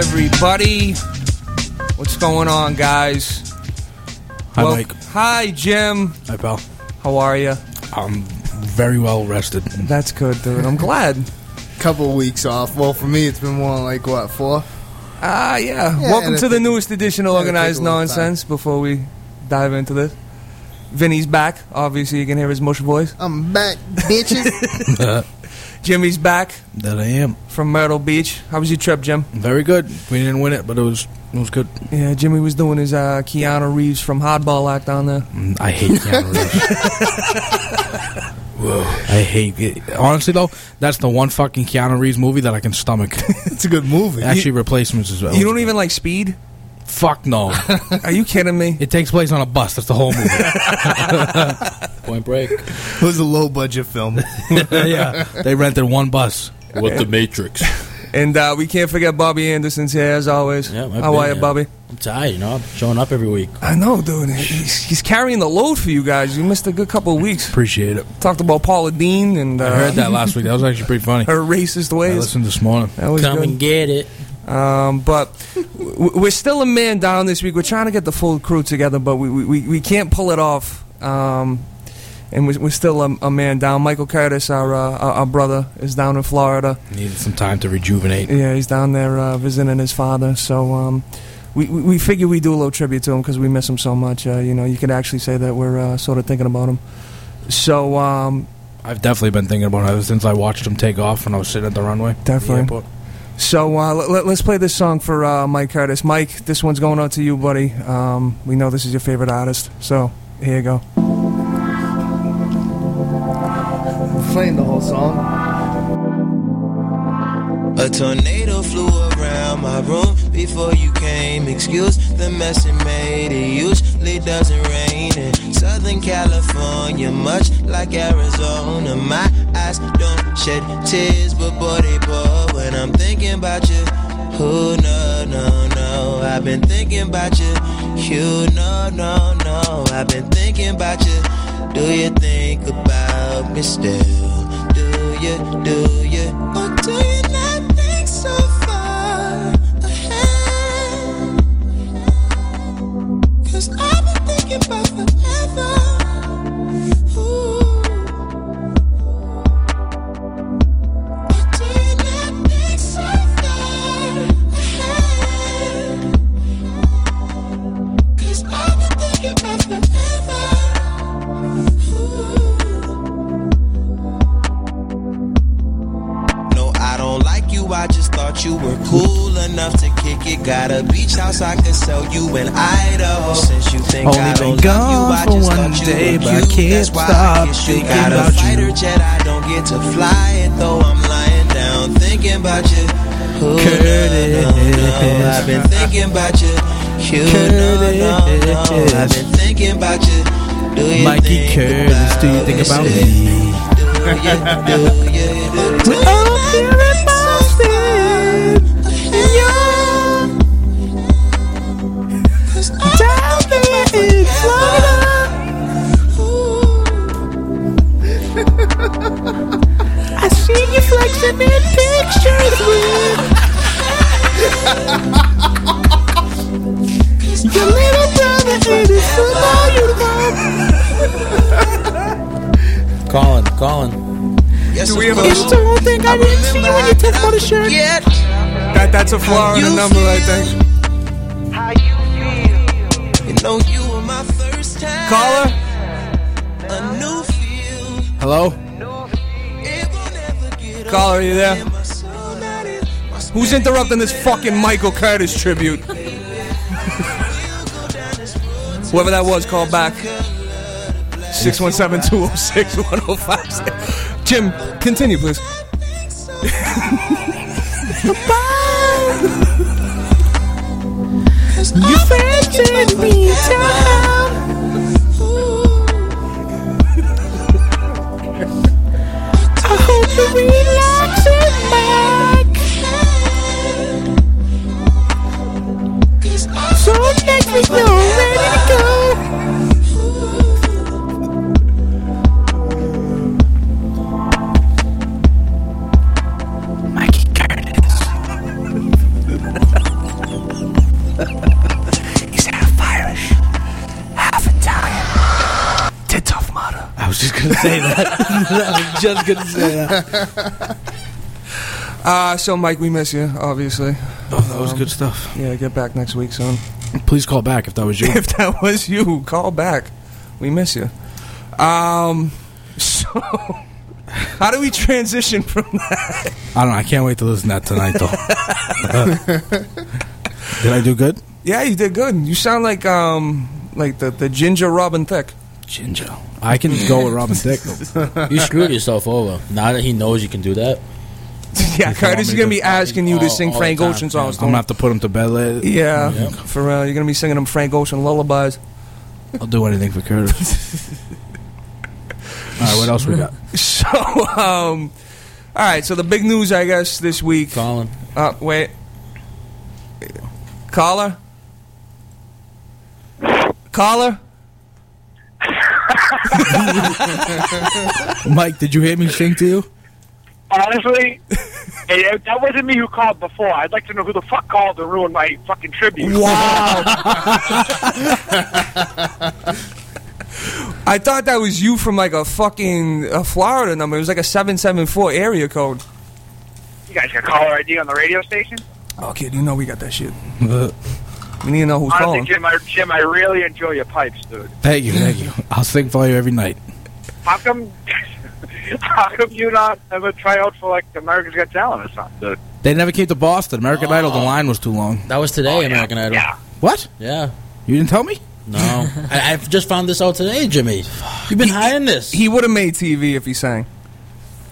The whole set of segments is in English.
everybody. What's going on, guys? Hi, Well- Mike. Hi, Jim. Hi, pal. How are you? I'm very well rested. That's good, dude. I'm glad. couple weeks off. Well, for me, it's been more like what four? Ah, yeah. Yeah, Welcome to the take- newest edition of yeah, it take Organized a little Nonsense. Before we dive into this, Vinny's back. Obviously, you can hear his mush voice. I'm back, bitches. Jimmy's back That I am. from Myrtle Beach. How was your trip, Jim? Very good. We didn't win it, but it was it was good. Yeah, Jimmy was doing his uh, Keanu Reeves from Hardball act on there. Mm, I hate Keanu Reeves. Whoa. I hate it. Honestly, though, that's the one fucking Keanu Reeves movie that I can stomach. it's a good movie. Actually, replacements as well. You don't even like Speed? Fuck no. Are you kidding me? it takes place on a bus. That's the whole movie. Point Break. it was a low budget film. yeah, they rented one bus. What the Matrix? And uh, we can't forget Bobby Anderson's here as always. Yeah, I've How been are you, here. Bobby? I'm tired, you know. I'm showing up every week. I know, dude. He's, he's carrying the load for you guys. You missed a good couple of weeks. Appreciate it. Talked about Paula Deen and uh, I heard that last week. That was actually pretty funny. her racist I ways. listened this morning. That was Come good. and get it. Um, but we're still a man down this week. We're trying to get the full crew together, but we we, we can't pull it off. Um, and we're, we're still a, a man down. Michael Curtis, our, uh, our brother, is down in Florida. Needed some time to rejuvenate. Yeah, he's down there uh, visiting his father. So um, we we figure we do a little tribute to him because we miss him so much. Uh, you know, you could actually say that we're uh, sort of thinking about him. So um, I've definitely been thinking about it ever since I watched him take off when I was sitting at the runway. Definitely. Airport. So uh, let, us play this song for uh, Mike Curtis. Mike, this one's going out to you, buddy. Um, we know this is your favorite artist, so here you go. Playing the whole song. A tornado flew around my room before you came. Excuse the mess it made. It usually doesn't rain in Southern California, much like Arizona. My eyes don't shed tears, but boy they pour when I'm thinking about you. Oh no no no, I've been thinking about you. You no no no, I've been thinking about you. Do you think about me still? Do you do you or do you can't why stop you. thinking about you. fighter jet, I don't get to fly it though. I'm lying down thinking about you. Ooh, Curtis. No, no, no. I've been thinking about you. You no, no, no. Curtis. I've been thinking about you. Do you Mikey think Curtis, do you think about me? Do you, do you, do, do We're up pictures with your little brother in his football uniform. Colin, Colin. Yes, Do we have a- course. It's the whole thing I didn't see when you took off the shirt. Yet. That that's a Florida you number, I feel? think. You know you were my first time. Caller, A new feel. Hello? It will caller, are you there? Who's interrupting this fucking Michael Curtis tribute? Whoever that was, call back. 617-206-1056. Jim, continue, please. In me. Just gonna say that. Uh, so, Mike, we miss you, obviously. Oh, that was good stuff. Yeah, get back next week, son. Please call back if that was you. if that was you, call back. We miss you. Um, so, how do we transition from that? I don't know. I can't wait to listen to that tonight, though. Did I do good? Yeah, you did good. You sound like um, like the the ginger Robin Thicke. Ginger. I can go with Robin Thicke. You screwed yourself over. Now that he knows you can do that. yeah, Curtis is gonna be asking you to All- sing all Frank time, Ocean songs. I'm gonna have to put him to bed later. Yeah, Yep. for real. You're gonna be singing them Frank Ocean lullabies. I'll do anything for Curtis. All right, what else we got? So, um, all right. So the big news, I guess, this week. Colin. Uh, wait, caller, caller. Mike, did you hear me sing to you? Honestly, eh, that wasn't me who called before. I'd like to know who the fuck called to ruin my fucking tribute. Wow. I thought that was you from like a fucking a Florida number. It was like a seven seven four area code. You guys got caller ID on the radio station? Oh, kid, you know we got that shit. We need to know who's Honestly, calling. Jim, I, Jim, I really enjoy your pipes, dude. Thank you, thank you. I'll sing for you every night. How come? how come you not ever try out for like America's Got Talent or something, dude? They never came to Boston. American oh. Idol, the line was too long. That was today, oh, American Idol. Yeah. What? Yeah. You didn't tell me? No. I, I've just found this out today, Jimmy. You've been hiding this. He would have made TV if he sang.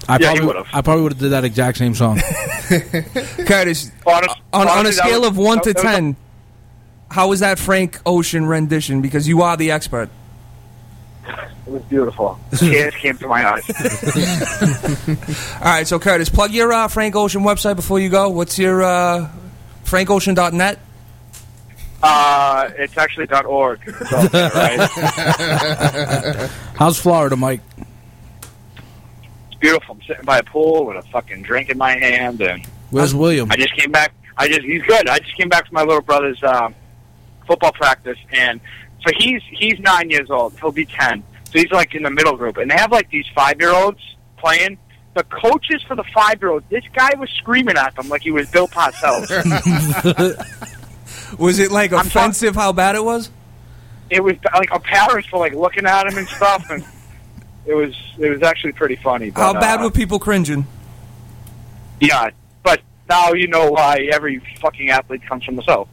I Yeah, he probably, would've. I probably would have did that exact same song. Curtis, Honest, on, on a honestly, that scale was- of one to that was- ten, how was that Frank Ocean rendition? Because you are the expert. It was beautiful. Tears came to my eyes. All right, so Curtis, plug your uh, Frank Ocean website before you go. What's your uh, frankocean.net? Uh, it's actually .org. So, right? How's Florida, Mike? It's beautiful. I'm sitting by a pool with a fucking drink in my hand, and Where's William? I just came back. I just he's good. I just came back from my little brother's um, football practice, and so he's he's nine years old. He'll be ten. So he's like in the middle group, and they have like these five year olds playing. The coaches for the five year olds, this guy was screaming at them like he was Bill Parcells. Was it like I'm offensive how bad it was? it was like a parents were like looking at him and stuff, and it was it was actually pretty funny. But, How bad uh, were people cringing? Yeah, but now you know why every fucking athlete comes from the south.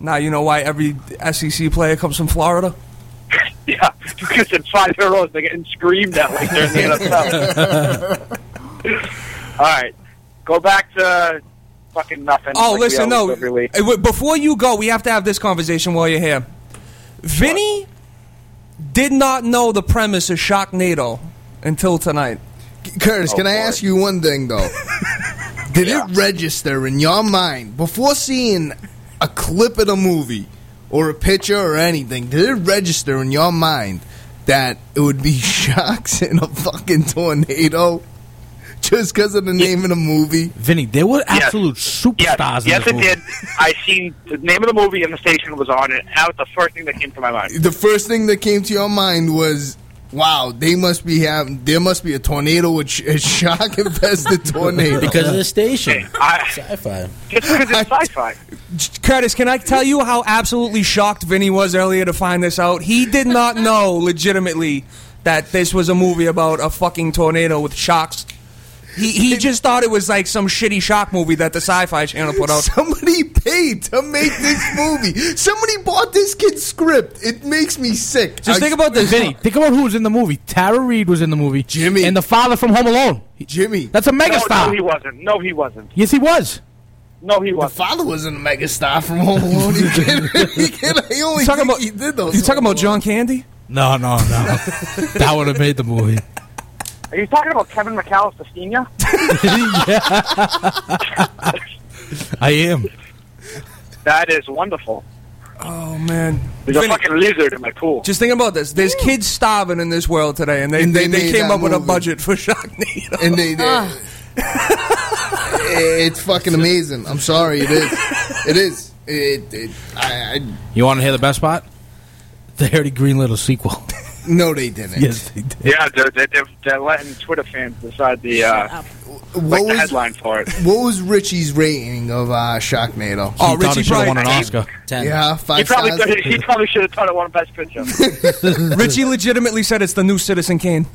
Now you know why every SEC player comes from Florida. Yeah, because it's five year olds they're getting screamed at like they're in the NFL. All right, go back to fucking nothing. Oh, like listen, no. always do every week. Wait, Before you go, we have to have this conversation while you're here. Vinny did not know the premise of Sharknado until tonight. Curtis, Oh, can I boy. ask you one thing though? Did Yeah. it register in your mind before seeing a clip of the movie or a picture or anything? Did it register in your mind that it would be shocks in a fucking tornado just because of the name of the movie? Vinny, they were Yes. absolute superstars Yes, in yes, it movie. did. I seen the name of the movie and the station was on it. That was the first thing that came to my mind. The first thing that came to your mind was. Wow, they must be having. There must be a tornado, with sh- a shock infested tornado. Because of the station. I, Sci-fi. just because it's sci-fi. Curtis, can I tell you how absolutely shocked Vinny was earlier to find this out? He did not know legitimately that this was a movie about a fucking tornado with shocks. He, he just thought it was like some shitty shock movie that the Sci-Fi Channel put out. Somebody paid to make this movie. Somebody bought this kid's script. It makes me sick. Just I- think about this. Vinny, think about who was in the movie. Tara Reid was in the movie. Jimmy. And the father from Home Alone. Jimmy. That's a megastar. no, he wasn't. No, he wasn't. yes, he was. No, he The wasn't. father wasn't a megastar from Home Alone. You kidding? You kidding? I only You talking think about he did those. You talking about John Candy? No, no, no. that would have made the movie. Are you talking about Kevin McAllister Senior? I am. That is wonderful. Oh man, There's a Vinny, fucking lizard in my pool. just think about this. There's kids starving in this world today, and they And they, they they came that up with a budget for Sharknado. And they, they ah. it's fucking amazing. I'm sorry, it is. It is. It, it, I, I, You want to hear the best part? They already greenlit a sequel. No, they didn't. Yes, they did. Yeah, they're, they're, they're, they're letting Twitter fans decide the uh, What like the headline for it. what was Richie's rating of uh, Sharknado? Oh, He thought Richie he should have won an Oscar. Ten. Yeah, He probably stars. thought, he probably should have thought it won Best Picture. Richie legitimately said it's the new Citizen Kane.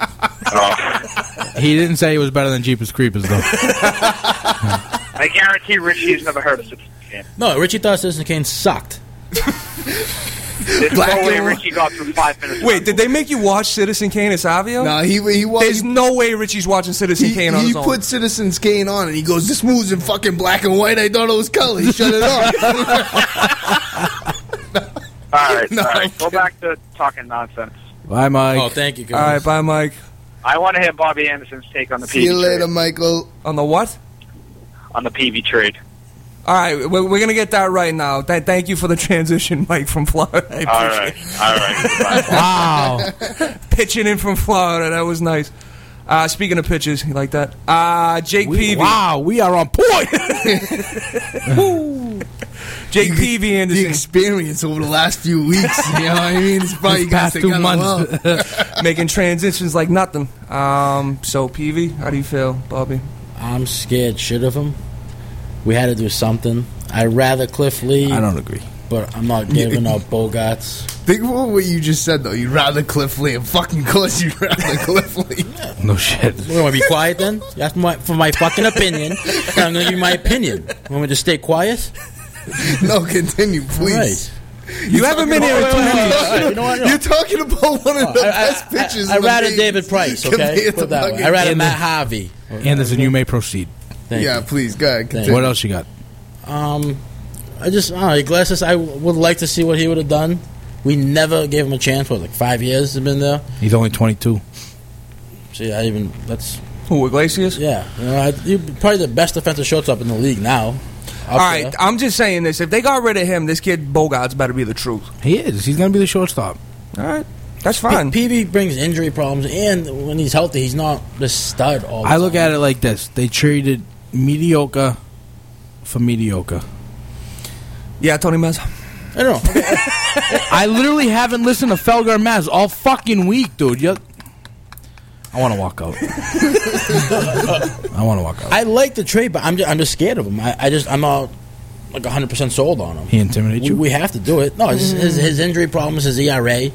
oh, He didn't say he was better than Jeepers Creepers though. I guarantee Richie's never heard of Citizen Kane. No, Richie thought Citizen Kane sucked. There's Black no way. Richie got through five minutes. Wait, did they make you watch Citizen Kane at Savio? No, he he was. There's no way Richie's watching Citizen he, Kane on he his own. put Citizen Kane on and he goes, "This movie's in fucking black and white. I thought it was color." He shut it off. All right, No, all Go back to talking nonsense. Bye, Mike. Oh, thank you, All right, guys. bye, Mike. I want to hear Bobby Anderson's take on the See you later, trade. Michael. On the what? On the Peavy trade. All right, we're, we're gonna get that right now. Th- thank you for the transition, Mike from Florida. I All appreciate right, all right. Wow. pitching in from Florida. That was nice. Uh, speaking of pitches, you like that? Uh, Jake We- Peavy. wow, we are on point. Jake Peavy The Anderson experience over the last few weeks, you know what I mean? It's probably These past two months. well. making transitions like nothing. Um, so Peavy, how do you feel, Bobby? I'm scared shit of him. We had to do something. I'd rather Cliff Lee, I don't agree. but I'm not giving up Bogaerts. Think about what you just said, though. You'd rather Cliff Lee. Of fucking course you'd rather Cliff Lee. No shit. You want me to be quiet then? You asked my, for my fucking opinion. and I'm going to give you my opinion. You want me to stay quiet? No, continue, please. You haven't been here in two weeks. You know what? No. You're talking about one of oh, the I, best pitches. I, in the rather game David Price, okay? compared Put it that way. fucking- I rather And Matt the- Harvey. Anderson, you may proceed. Thank Yeah, you. please, go ahead. Continue. What else you got? Um, I just, I don't know, Iglesias, I w- would like to see what he would have done. We never gave him a chance. What, like five years has been there? He's only 22. See, I even, that's, Who, Iglesias? yeah. You know, I, you're probably the best defensive shortstop in the league now. All right, there. I'm just saying this. If they got rid of him, this kid Bogaerts better be the truth. He is. He's going to be the shortstop. All right, that's P- fine. Peavy brings injury problems, and when he's healthy, he's not the stud all the I look at it like this: they traded mediocre for mediocre. Yeah, Tony Mez. I don't know. I literally haven't listened to Felger and Mazz all fucking week, dude. You- I want to walk out. I want to walk out. I like the trade, but I'm just, I'm just scared of him. I, I just I'm not like 100 percent sold on him. He intimidates We, you. we have to do it. No, his, his, his injury problems, his ERA.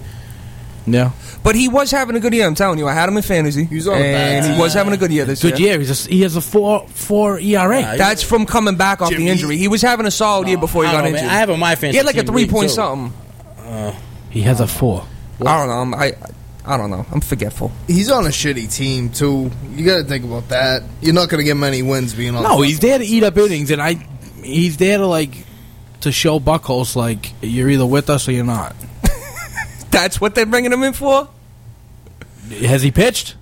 Yeah, But he was having a good year. I'm telling you, I had him in fantasy. He was on a bad and he team. was having a good year this good year. year. He's a, he has a four four ERA. Yeah, That's from coming back off Jimmy. the injury. He was having a solid year before he I got don't know, injured. man. I have him in my fantasy. he had like a team three league, point too. something. he has a four. I don't know. I'm, I I don't know. I'm forgetful. He's on a shitty team, too. You got to think about that. You're not going to get many wins being on No, he's there to eat up innings, and I he's there to like to show Buchholz like you're either with us or you're not. That's what they're bringing him in for. Has he pitched?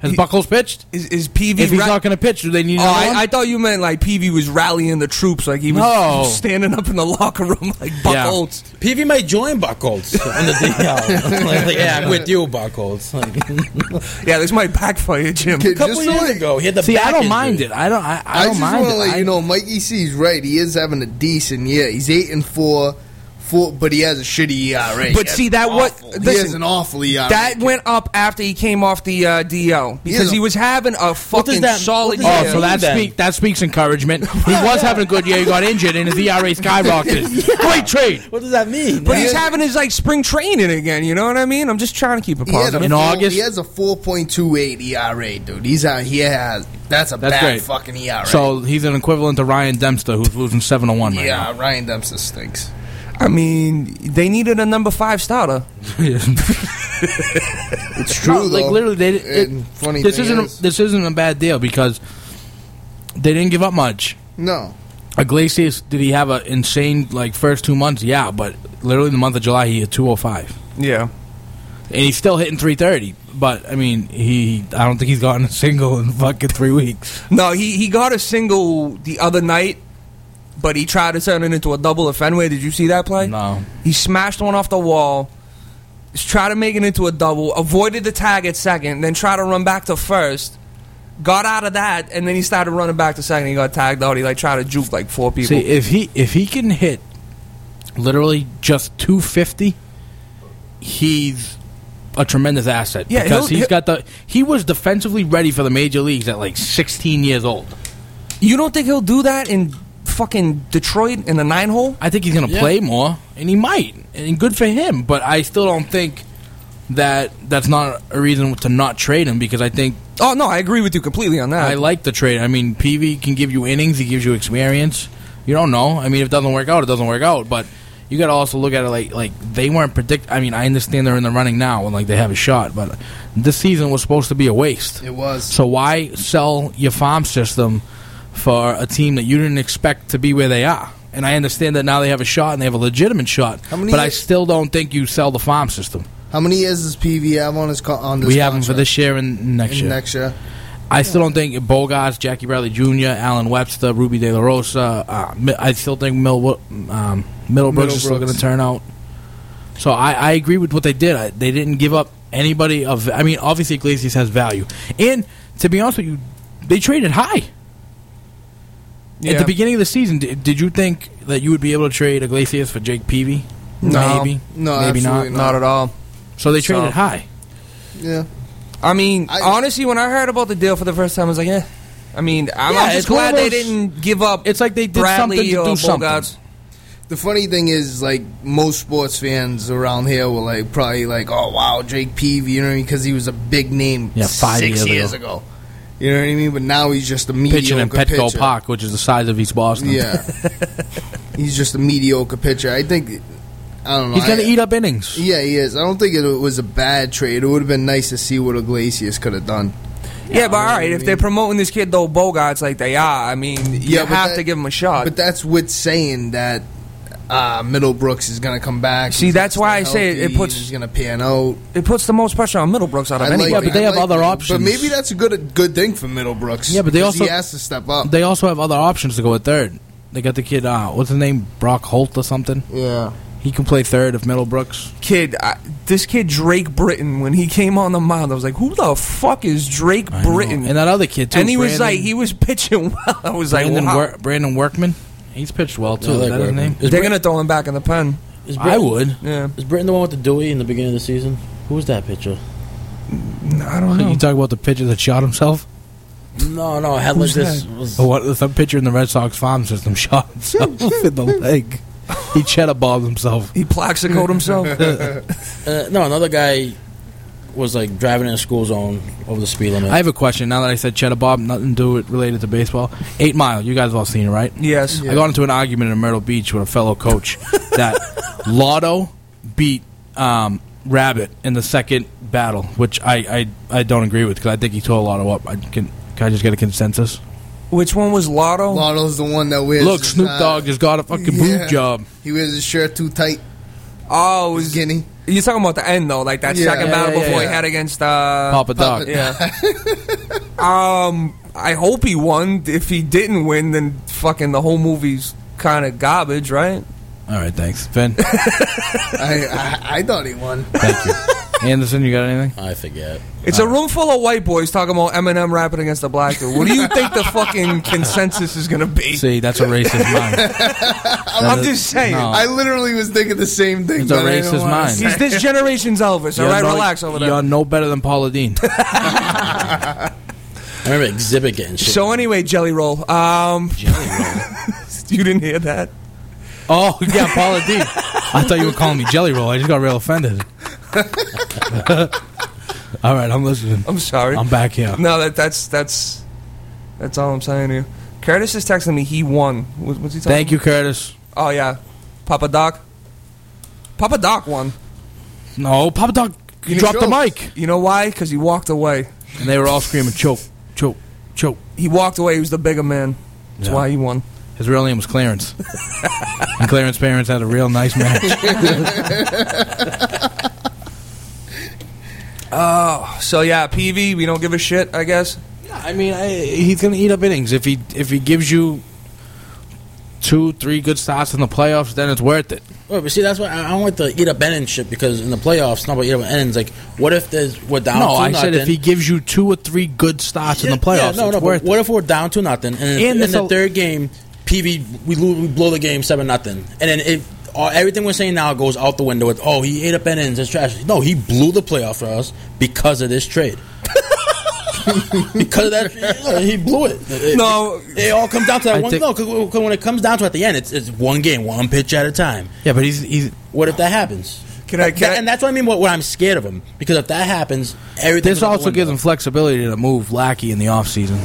Has He- Buchholz pitched? Is is Peavy? If he's ra- not going to pitch, do they need Oh, another one? I, I thought you meant like Peavy was rallying the troops, like he was No. standing up in the locker room like Buck Yeah. Holtz. Peavy might join Buchholz in the DL. like, like, yeah, I'm with you, Buchholz. Like, Yeah, this might backfire, Jim. A couple Just so years I- ago, he had the See, I don't injury. mind it. I don't. I, I I, don't just mind want it. let I- you know, Mikey C's right. He is having a decent year. He's eight and four, four but he has a shitty ERA. But see, has that what- awful- he has an awful ERA. That went up after he came off the uh, DL because Yeah. he was having a fucking that- solid what does Oh, so that then. speak that speaks encouragement. He was having a good year. He got injured, and his ERA skyrocketed. Great trade. What does that mean? but he's having his like spring training again. You know what I mean? I'm just trying to keep it He a positive. In four- August? he has a four point two eight ERA, dude. He's out. He has that's a That's bad great. fucking ERA. So he's an equivalent to Ryan Dempster, who's losing seven to one right yeah, Ryan Dempster stinks. I mean, they needed a number five starter. It's true, No, like though. literally, they, it, And funny this thing isn't is- a, this isn't a bad deal because they didn't give up much. No, Iglesias, did he have an insane like first two months? Yeah, but literally the month of July he hit two hundred five, Yeah. and he's still hitting three thirty. But I mean, he I don't think he's gotten a single in fucking three weeks. No, he he got a single the other night, but he tried to turn it into a double at Fenway. Did you see that play? No, He smashed one off the wall. Tried to make it into a double. Avoided the tag at second. Then tried to run back to first. Got out of that, and then he started running back to second. He got tagged out. He like tried to juke like four people. see if he if he can hit literally just two fifty, he's a tremendous asset Yeah, because he's got the he was defensively ready for the major leagues at like 16 years old. You don't think he'll do that in fucking Detroit in the nine hole? I think he's going to Yeah. play more, and he might, and good for him. But I still don't think that that's not a reason to not trade him because I think Oh no, I agree with you completely on that. I like the trade. I mean, Peavy can give you innings, he gives you experience. You don't know. I mean, if it doesn't work out, it doesn't work out. But you got to also look at it like like they weren't predict. I mean, I understand they're in the running now and like they have a shot, but this season was supposed to be a waste. It was. So why sell your farm system for a team that you didn't expect to be where they are? And I understand that now they have a shot and they have a legitimate shot. How many but I years- still don't think you sell the farm system. How many years does Peavy have on his co- on this? we have them for contract? this year and next year. Next year. I still don't think Bogaerts, Jackie Bradley Jr., Allen Webster, Rubby De La Rosa. Uh, Mi- I still think Mill, um, Middlebrooks is still Middlebrooks. going to turn out. So I, I agree with what they did. I, they didn't give up anybody of. I mean, obviously Iglesias has value, and to be honest with you, they traded high. At the beginning of the season, did, did you think that you would be able to trade Iglesias for Jake Peavy? No. maybe, No, maybe not. absolutely Not at all. So they traded So- high. Yeah. I mean, I- honestly, when I heard about the deal for the first time, I was like, eh. I mean, I'm, Yeah, I'm just glad of they didn't give up. It's like they did Bradley something to or do something. Bogaerts. The funny thing is, like most sports fans around here were like probably like, "Oh wow, Jake Peavy," you know what I mean? Because he was a big name Yeah, five six years years, ago. ago. You know what I mean? But now he's just a mediocre Pitching in Petco pitcher. Park, which is the size of East Boston. Yeah, he's just a mediocre pitcher. I think I don't know. He's going to eat up innings. Yeah, he is. I don't think it was a bad trade. It would have been nice to see what Iglesias could have done. Yeah, but all right, I if mean- they're promoting this kid though Bogaerts like they are, I mean, you Yeah, but have that- to give him a shot. But that's with saying that uh, Middlebrooks is going to come back. See, that's why I say it- it puts- He's going to pan out. it puts the most pressure on Middlebrooks out of I anybody. Yeah, but they I have other him. options. But maybe that's a good good thing for Middlebrooks. Yeah, but they also- he has to step up. They also have other options to go at third. They got the kid, uh, what's his name? Brock Holt or something? yeah, He can play third if Middlebrooks. kid, I, this kid Drake Britton, when he came on the mound, I was like, who the fuck is Drake I. Britton? And that other kid, too. And he was like, he was pitching well. I was like, wow. Wor- Brandon Workman. He's pitched well, too. Yeah, I is like that his Workman. name? Is They're Brit- gonna throw him back in the pen. Is I would. Yeah, Is Britton the one with the Dewey in the beginning of the season? Who was that pitcher? I don't know. You talk about the pitcher that shot himself? No, no, I had Who's this. that? Was, Or what, some pitcher in the Red Sox farm system shot himself in the leg. He cheddar bobbed himself. He plaxicoed himself. uh, no, another guy was like driving in a school zone over the speed limit. I have a question. Now that I said cheddar bob, nothing to do it related to baseball. Eight Mile, you guys have all seen it, right? yes. I got into an argument in Myrtle Beach with a fellow coach that Lotto beat um, Rabbit in the second battle, which I, I, I don't agree with because I think he tore Lotto up. I can, can I just get a consensus? Which one was Lotto? Lotto's the one that wears. Look, his, Snoop uh, Dogg just got a fucking yeah. boob job. He wears his shirt too tight. Oh, it was Skinny. You're talking about the end though, like that Yeah. second Yeah, battle yeah, before yeah. he had against uh, Papa Doc. Papa- Yeah. um, I hope he won. If he didn't win, then fucking the whole movie's kind of garbage, right? All right, thanks. Ben, I, I I thought he won. thank you. Anderson, you got anything? I forget. It's a room full of white boys talking about Eminem rapping against a black dude. What do you think the fucking consensus is going to be? See, that's a racist mind. I'm just saying. No. I literally was thinking the same thing. It's a but I didn't racist wanna mind. say He's this generation's Elvis. All You're right, no- relax over there. You're no better than Paula Deen. I remember Xzibit getting shit. So anyway, Jelly Roll. Um, you didn't hear that? Oh yeah, Paula Deen. I thought you were calling me Jelly Roll. I just got real offended. all right, I'm listening. I'm sorry. I'm back here. No, that that's that's that's all I'm saying to you. Curtis is texting me. He won. What, what's he talking? Thank you, Curtis. Oh yeah, Papa Doc. Papa Doc won. No, Papa Doc You dropped the mic, You know why? Because he walked away. and they were all screaming, "Choke, choke, choke." He walked away. He was the bigger man. That's Yeah. why he won. His real name was Clarence, and Clarence's parents had a real nice match. Oh, so yeah, Peavy. We don't give a shit. I guess. Yeah, I mean, I, he's going to eat up innings if he if he gives you two, three good starts in the playoffs. Then it's worth it. Well, but see, that's why I I don't like the eat up innings shit because in the playoffs, it's not about eat up innings. Like, what if there's we're down? no, two I said if he gives you two or three good starts in the playoffs, yeah, no, it's no. worth But what if we're down to nothing, and, And in the al- third game, Peavy we, lo- we blow the game seven nothing, and then it all, everything we're saying now goes out the window. With, oh, he ate up innings. It's trash. No, he blew the playoff for us because of this trade. because of that, yeah, he blew it. It- No. it all comes down to that I one. think- no, because when it comes down to at the end, it's, it's one game, one pitch at a time. Yeah, but he's he's What if that happens? Can I? Can That- I and that's what I mean. What, what I'm scared of him because if that happens, everything. this also gives him flexibility to move Lackey in the offseason.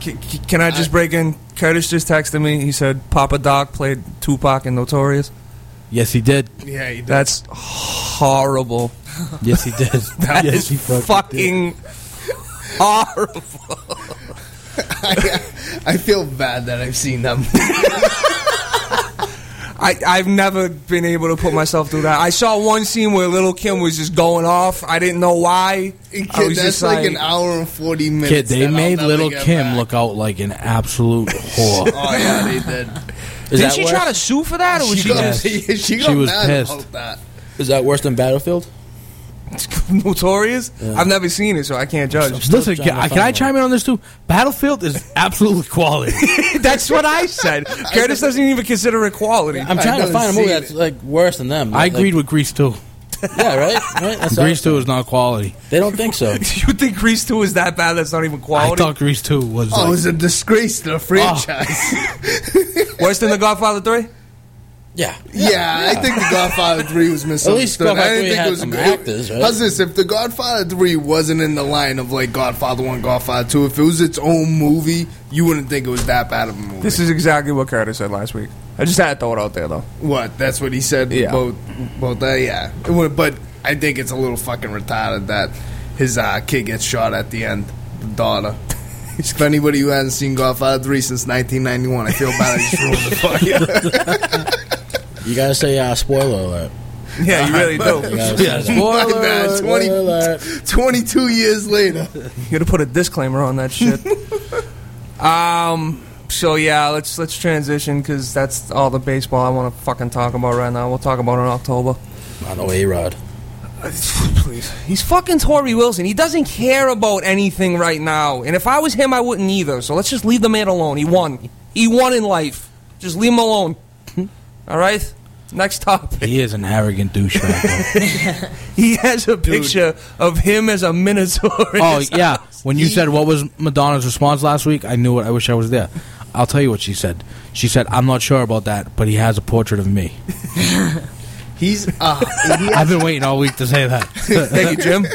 Can, can I just break in? Curtis just texted me. He said Papa Doc played Tupac in Notorious. Yes, he did. Yeah, he did. That's horrible. Yes, he did. That yes, is he fucking horrible. I, I feel bad that I've seen them. I, I've never been able to put myself through that. I saw one scene where Little Kim was just going off. I didn't know why. I Kid, was that's just like, an hour and forty minutes. Kid, they that I'll made never little get Kim back. look out like an absolute whore. Oh yeah, they did. Is Didn't that she worse? try to sue for that, or was she, got, just she, got was mad pissed. about that. Is that worse than Battlefield? notorious? I've never seen it, so I can't judge. Listen, trying to can, I- can I chime in on this too? Battlefield is absolute quality. That's what I said. Curtis doesn't even consider it quality. I'm trying to find a movie seen that's like worse than them. I Like- agreed with Grease too. Yeah, right. Right. That's Grease awesome. two is not quality. They don't think so. you think Grease 2 is that bad that's not even quality. I quality? thought Grease two was. Oh, it was a disgrace to the oh. franchise. Worse than The Godfather 3? Yeah. Yeah, I think The Godfather 3 was misunderstood. Godfather I didn't had think it was some good. actors, right? How's this? If The Godfather 3 wasn't in the line of like Godfather 1, Godfather 2, if it was its own movie, you wouldn't think it was that bad of a movie. This is exactly what Curtis said last week. I just had to throw it out there, though. what? That's what he said Yeah. Both, about that? Yeah. It would- But I think it's a little fucking retarded that his uh, kid gets shot at the end, the daughter. if anybody who hasn't seen Godfather 3 since 1991, I feel bad I just ruined it for you. You gotta say uh, spoiler alert. Yeah, you really do. You gotta yeah, that. spoiler. Alert. 20 alert. 22 years later. You gotta put a disclaimer on that shit. um. So yeah, let's let's transition because that's all the baseball I want to fucking talk about right now. We'll talk about it in October. I know A Rod. Please, he's fucking Tory Wilson. He doesn't care about anything right now. And if I was him, I wouldn't either. So let's just leave the man alone. He won. He won in life. Just leave him alone. All right. Next topic. He is an arrogant douchebag. though. He has a picture of him as a minotaur. in oh his yeah, house. when you said what was Madonna's response last week, I knew it. I wish I was there. I'll tell you what she said. She said, "I'm not sure about that, but he has a portrait of me." He's uh, he, I've been waiting all week to say that. Thank you, Jim.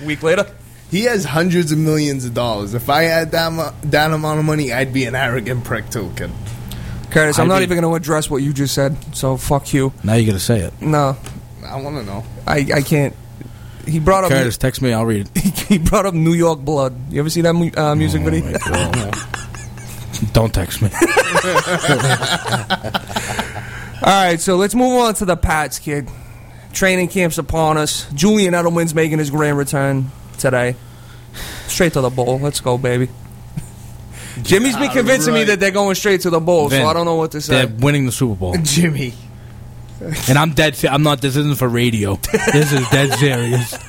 A week later. he has hundreds of millions of dollars. If I had that, mu- that amount of money, I'd be an arrogant prick too, kid. Curtis, I'm I not even going to address what you just said, so fuck you. now you got to say it. No, I want to know. I, I can't. He brought up Curtis, text me. I'll read. it. he brought up New York Blood. You ever see that mu- uh, music Oh, video? my God. Don't text me. All right, so let's move on to the Pats, kid. Training camp's upon us. Julian Edelman's making his grand return today. Straight to the bowl. Let's go, baby. Jimmy's been Yeah, convincing me that they're going straight to the bowl, Vin, so I don't know what to say. They're winning the Super Bowl, Jimmy. and I'm dead. Se- I'm not. This isn't for radio. This is dead serious.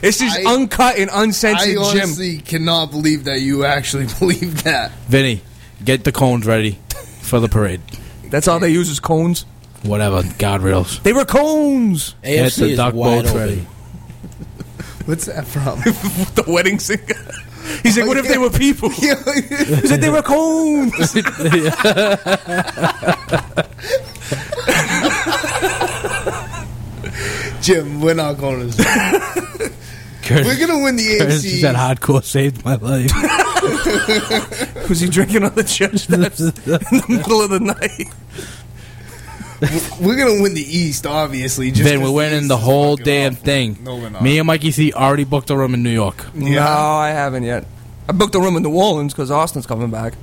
This is I- uncut and uncensored, I Jim. honestly cannot believe that you actually believe that. Vinny, get the cones ready for the parade. That's all they use is cones. Whatever, guardrails. They were cones. Get AFC the is duck wide boats open. ready. What's that from? the wedding singer. He's like, what if they were people? He said they were cones. Jim, we're not going to. Curtis, We're gonna win the Curtis AFC. said hardcore saved my life. Was he drinking on the church steps in the middle of the night? We're gonna win the East, obviously. Just Vin, 'cause we're the winning East the whole damn awful. thing. No, we're not. Me and Mikey C already booked a room in New York. Yeah. No, I haven't yet. I booked a room in New Orleans because Austin's coming back.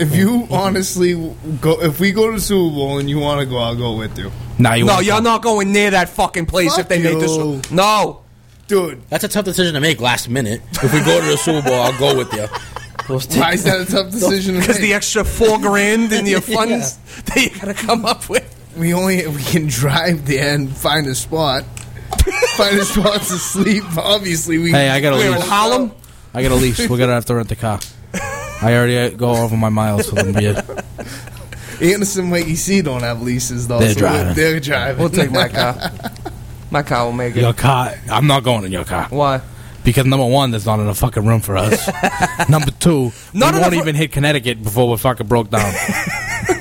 If you honestly go, if we go to the Super Bowl and you want to go, I'll go with you, Nah, you No, wanna you're come. not going near that fucking place Fuck if they make you. this. No. dude. That's a tough decision to make last minute. If we go to the Super Bowl, I'll go with you. Those Why is that a tough decision? to Because the make? extra four grand in your funds that you gotta come up with. We only we can drive there and find a spot, find a spot to sleep. Obviously, we. Hey, I got a Where, in lease. Harlem? I got a lease. We're gonna have to rent the car. I already go over my miles for them beard. Anderson, Mikey C don't have leases though. They're so driving. They're driving. We'll take my car. My car will make it. Your car. I'm not going in your car. Why? Because number one, there's not enough fucking room for us. number two, Not we won't enough- even hit Connecticut before we're fucking broke down.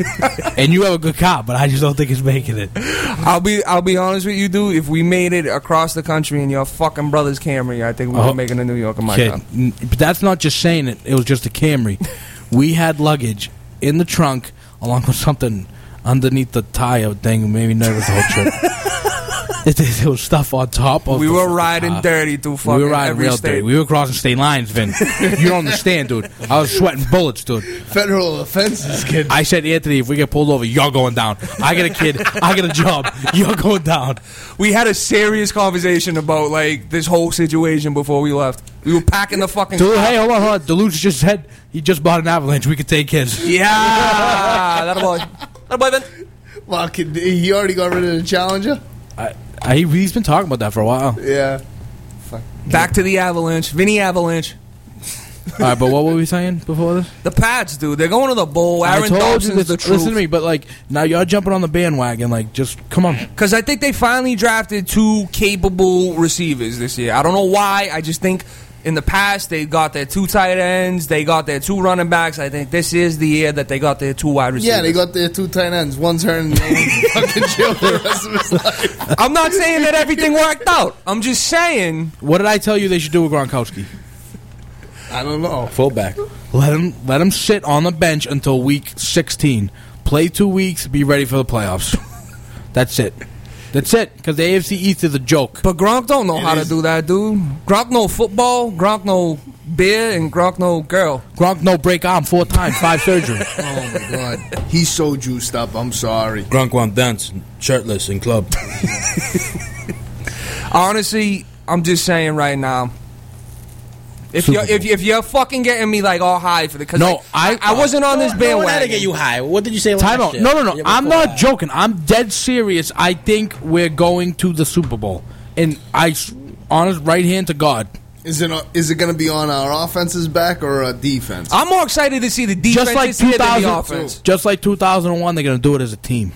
and you have a good cop, but I just don't think it's making it. I'll be I'll be honest with you, dude. If we made it across the country in your fucking brother's Camry, I think we Oh. were making a New York in my Kid, but that's not just saying it. It was just a Camry. we had luggage in the trunk along with something underneath the tire thing. made me nervous the whole trip. it, there was stuff on top of. We the were riding car. dirty through fucking We were riding every real state. dirty. We were crossing state lines, Vin. you don't understand, dude. I was sweating bullets, dude. Federal offenses, kid. I said, Anthony, if we get pulled over, you're going down. I get a kid. I get a job. You're going down. We had a serious conversation about like this whole situation before we left. We were packing the fucking. Dude, hey, hold on, hold on. Deluge just said he just bought an avalanche. We could take kids. Yeah, that'll boy. That'll boy, Ben. Well, kid, he already got rid of the Challenger. I, I, he's been talking about that for a while. Yeah. Fuck. Back to the Avalanche, Vinny Avalanche. All right, but what were we saying before this? The Pats, dude. They're going to the bowl. Aaron I told you this. the truth. Listen to me, but like now you're jumping on the bandwagon. Like, just come on. Because I think they finally drafted two capable receivers this year. I don't know why. I just think in the past they got their two tight ends, they got their two running backs. I think this is the year that they got their two wide receivers. Yeah, they got their two tight ends. One's hurting, the one's fucking chill the rest of his life. I'm not saying that everything worked out. I'm just saying. What did I tell you they should do with Gronkowski? I don't know. Fullback. Let him let him sit on the bench until week 16. Play two weeks. Be ready for the playoffs. That's it. That's it. Because the AFC East is a joke. But Gronk don't know how to do that, dude. Gronk no football, Gronk no beer, and Gronk no girl. Gronk no break arm four times, five surgery. Oh my god, he's so juiced up. I'm sorry. Gronk won't dance, shirtless in club. Honestly, I'm just saying right now. If Super you're if, if you're fucking getting me like all high for the because No, like, I I- I wasn't on this No, no one had to bandwagon. get you high. What did you say? Time last out. year? No, no, no. Yeah, I'm before not that. joking. I'm dead serious. I think we're going to the Super Bowl. And I, s- honest, right hand to God. Is it is it going to be on our offense's back or our defense? I'm more excited to see the defense Just like this year than the 2000, offense. just like 2001, they're going to do it as a team.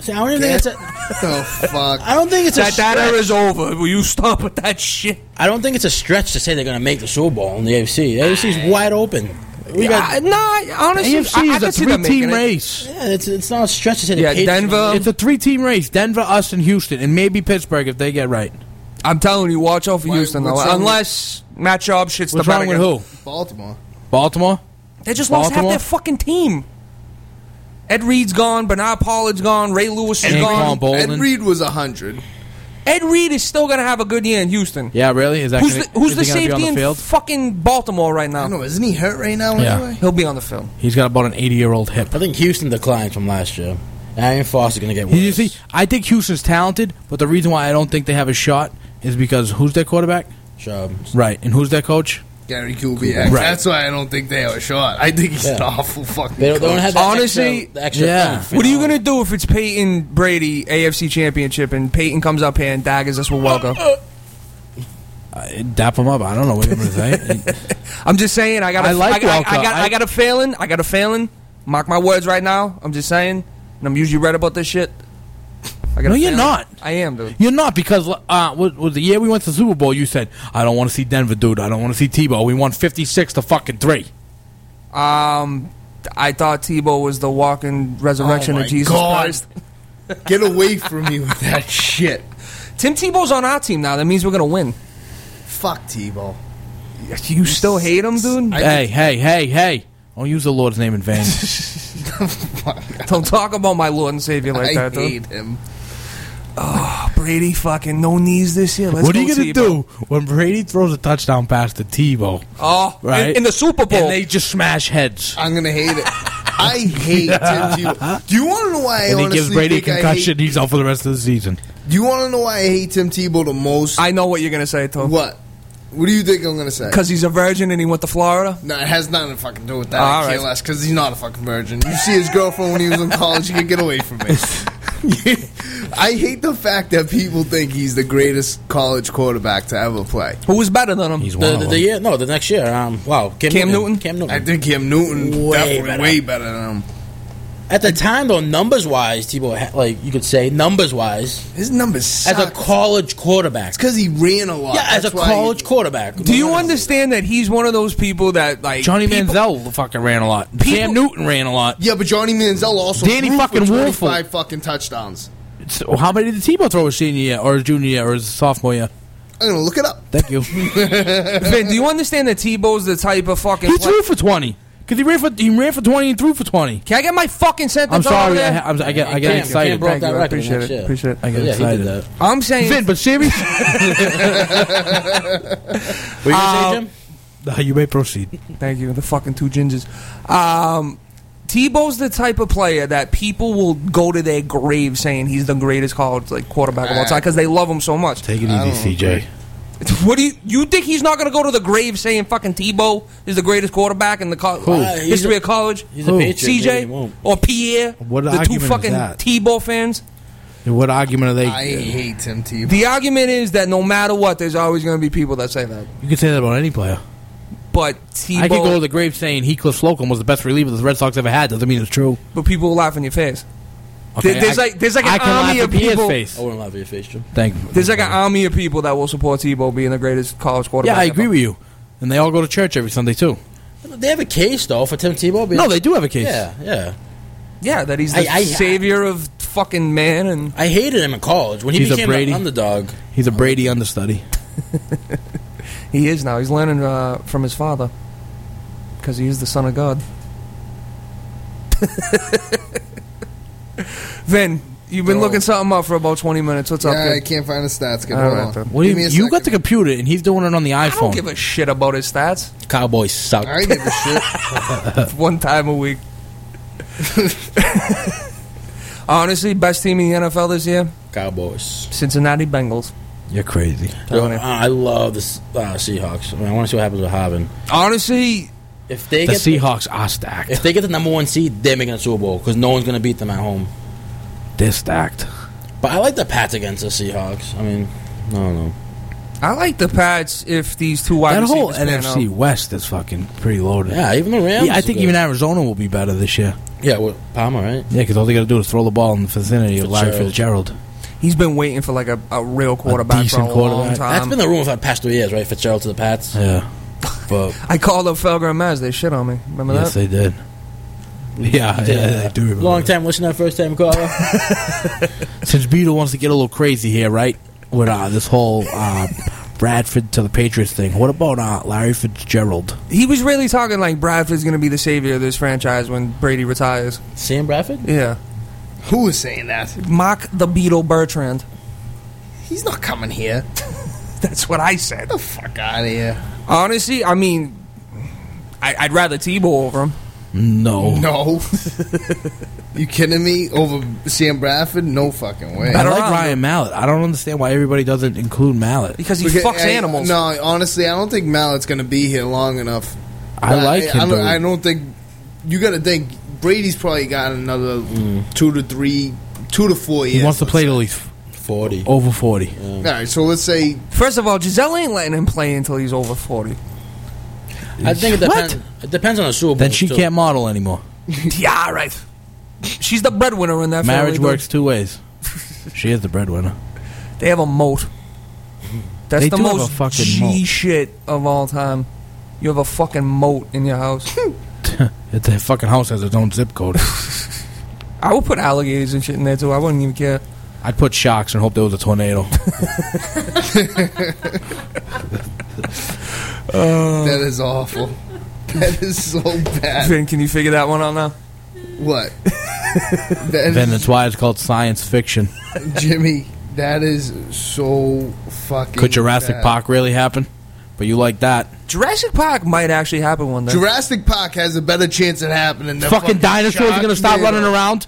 See, I don't even think it's. A, oh fuck! I don't think it's a. That that stretch. era's over. Will you stop with that shit? I don't think it's a stretch to say they're going to make the Super Bowl in the AFC. The AFC's wide open. We got. Yeah, nah, honestly, AFC I, I is a could see them three-team making it. race. Yeah, it's, it's not a stretch to say Yeah, Patriots- Denver- It's a three-team race. Denver, us, and Houston, and maybe Pittsburgh if they get right. I'm telling you, watch out for Why- Houston though. what's with- Unless Matt Schaub shits What's the wrong with again. who? Baltimore. Baltimore. They just lost half their fucking team. Ed Reed's gone. Bernard Pollard's gone. Ray Lewis is Saquon gone. Boldin. Ed Reed was hundred. Ed Reed is still going to have a good year in Houston. Yeah, really? Is that Who's gonna, the, who's is the he gonna be safety on the in field? fucking Baltimore right I now? don't know. Isn't he hurt right now? Yeah. Anyway? He'll be on the film. He's got about an 80-year-old hip. I think Houston declined from last year. Arian Foster's going to get worse. You see, I think Houston's talented, but the reason why I don't think they have a shot is because who's their quarterback? Sure. Right, and who's their coach? Gary Kubiak. Right. That's why I don't think they have a shot. I think he's an awful fucking. They don't, they don't have that Honestly, extra, extra yeah. oomph, What are you going to do if it's Peyton Brady AFC Championship and Peyton comes up here and daggers us with Welker? Uh, dap him up. I don't know what I'm going to say. I'm just saying. I got. a- I like I, got- Welker. I got. I, I- got a failing. I got a failing. Mark my words right now. I'm just saying. And I'm usually right about this shit. I got No, you're not. I am, dude. You're not because uh, was, was the year we went to the Super Bowl. You said I don't want to see Denver, dude. I don't want to see Tebow. We won 56 to fucking three. Um, I thought Tebow was the walking resurrection Oh of Jesus God. Christ. Get away from me with that shit. Tim Tebow's on our team now. That means we're gonna win. Fuck Tebow. You still hate him, dude? I- hey, hey, hey, hey! Don't use the Lord's name in vain. Don't talk about my Lord and Savior like I that, dude. I hate him. Oh, Brady fucking no knees this year. Let's what are you gonna do when Brady throws a touchdown pass to Tebow? Oh, Right. in, in the Super Bowl. And they just smash heads. I'm gonna hate it. I hate Tim Tebow. Do you want to know why I and he gives Brady a concussion. hate- He's out for the rest of the season. Do you want to know why I hate Tim Tebow the most? I know what you're gonna say, Tom. what? What do you think I'm gonna say? Because he's a virgin and he went to Florida. No, it has nothing to fucking do with that. All I care right. less because he's not a fucking virgin. You see his girlfriend when he was in college, you can get away from me. I hate the fact that people think he's the greatest college quarterback to ever play. Who was better than him? He's The, one the, of the them. year, no, the next year. Um, wow, Cam, Cam Newton? Cam Newton. I think Cam Newton Way definitely better. way better than him. At the time, though, numbers wise, Tebow, ha- like you could say, numbers wise, His numbers as a college quarterback. It's because he ran a lot. Yeah, as a college he- quarterback. Do you understand that he's one of those people that like Johnny people- Manziel fucking ran a lot. People- Cam Newton ran a lot. Yeah, but Johnny Manziel also Danny fucking for five fucking touchdowns. So how many did Tebow throw his senior year or his junior year or his sophomore year? I'm gonna look it up. Thank you. Vin, do you understand that Tebow's the type of fucking? he play- threw for twenty because he ran for he ran for twenty and threw for twenty. Can I get my fucking sentence? I'm sorry. I, there? I'm, I get I get Cam- excited. Cam broke Thank that you, I record appreciate next it. year. Appreciate it. I get Yeah, he excited. did that. I'm saying Vin, but serious. What you gonna say, Um, Jim? you may proceed. Thank you. The fucking two gingers. Um, Tebow's the type of player that people will go to their grave saying he's the greatest college like quarterback of all time because they love him so much. Take it I easy, don't CJ. What do you you think he's not going to go to the grave saying fucking Tebow is the greatest quarterback in the co- Uh, history a- of college? He's a Patriot. he CJ or Pierre, What the two argument is fucking that? Tebow fans. What argument are they? I hate Tim Tebow. The argument is that no matter what, there's always going to be people that say that. you can say that about any player. But Tebow, I could go to the grave saying Heathcliff Slocum was the best reliever the Red Sox ever had. Doesn't mean it's true. but people will laugh in your face. Okay, there's I- like- there's like an I can army laugh of in Pierre's people- Face. I wouldn't laugh at your face, Jim. Thank you. There's like an army of people that will support Tebow being the greatest college quarterback. Yeah, I ever. agree with you. And they all go to church every Sunday too. They have a case though for Tim Tebow. being- No, they do have a case. Yeah, yeah. Yeah, that he's the I- I- savior of fucking man, and I hated him in college when he He's a became Brady. an underdog. He's a Brady understudy. he is now. He's learning uh, from his father because he is the son of God. Vin, you've been Yo. looking something up for about 20 minutes. What's up, Yeah, I kid? can't find the stats. Get All hold right, on. then. What do Give you? me a You got the second. computer and he's doing it on the I don't iPhone. give a shit about his stats. Cowboys suck. I give a shit. One time a week. Honestly, best team in the NFL this year, Cowboys. Cincinnati Bengals. You're crazy. Yo, Telling you. I love the uh, Seahawks. I, mean, I want to see what happens with Harvin. Honestly, If they The get Seahawks are stacked. if they get the number one seed, they're making a Super Bowl because no one's going to beat them at home. They're stacked. But I like the Pats against the Seahawks. I mean, I don't know. I like the Pats if these two wide That whole NFC out. West is fucking pretty loaded. Yeah, even the Rams. Yeah, I think good. even Arizona will be better this year. yeah, with Palmer, right? Yeah, because all they got to do is throw the ball in the vicinity of Larry Fitzgerald. Fitzgerald. He's been waiting for like a, a real quarterback decent for a long time. That's been the rumor for the past three years, right? Fitzgerald to the Pats. Yeah. But I called up Felger and Mazz. They shit on me. Remember yes, that? they did. Yeah, yeah, I do remember. long that. time listening, first time caller. Since Beetle wants to get a little crazy here, right? With uh, this whole uh, Bradford to the Patriots thing. What about uh, Larry Fitzgerald? He was really talking like Bradford's going to be the savior of this franchise when Brady retires. Sam Bradford. Yeah. Who is saying that? Mock the Beetle Bertrand. He's not coming here. That's what I said. Get the fuck out of here. Honestly, I mean, I, I'd rather Tebow over him. No. No. you kidding me? Over Sam Bradford? No fucking way. I Better like Ryan Mallett. I don't understand why everybody doesn't include Mallett. because he Because- fucks I- animals. No, honestly, I don't think Mallett's going to be here long enough. I like I, him. I don't, I don't think you got to think Brady's probably got another mm. two to three, two to four years. he wants to play say. till he's Forty. over 40. All right, so let's say First of all, Gisele ain't letting him play until he's over 40. I think it What? depends. It depends on the Super Bowl. Then she too. can't model anymore. yeah, all right. She's the breadwinner in that Marriage family, works two ways. she is the breadwinner. They have a moat. That's They the do have most a fucking G moat. shit of all time. You have a fucking moat in your house. It- The fucking house has its own zip code. I would put alligators and shit in there too. I wouldn't even care. I'd put shocks and hope there was a tornado. that is awful. That is so bad. Vin, can you figure that one out now? What? that then is, that's why it's called science fiction. Jimmy. That is so fucking. Could Jurassic bad. Park really happen? But you like that. Jurassic Park might actually happen one day. Jurassic Park has a better chance of happening. Than fucking dinosaurs are going to stop running around?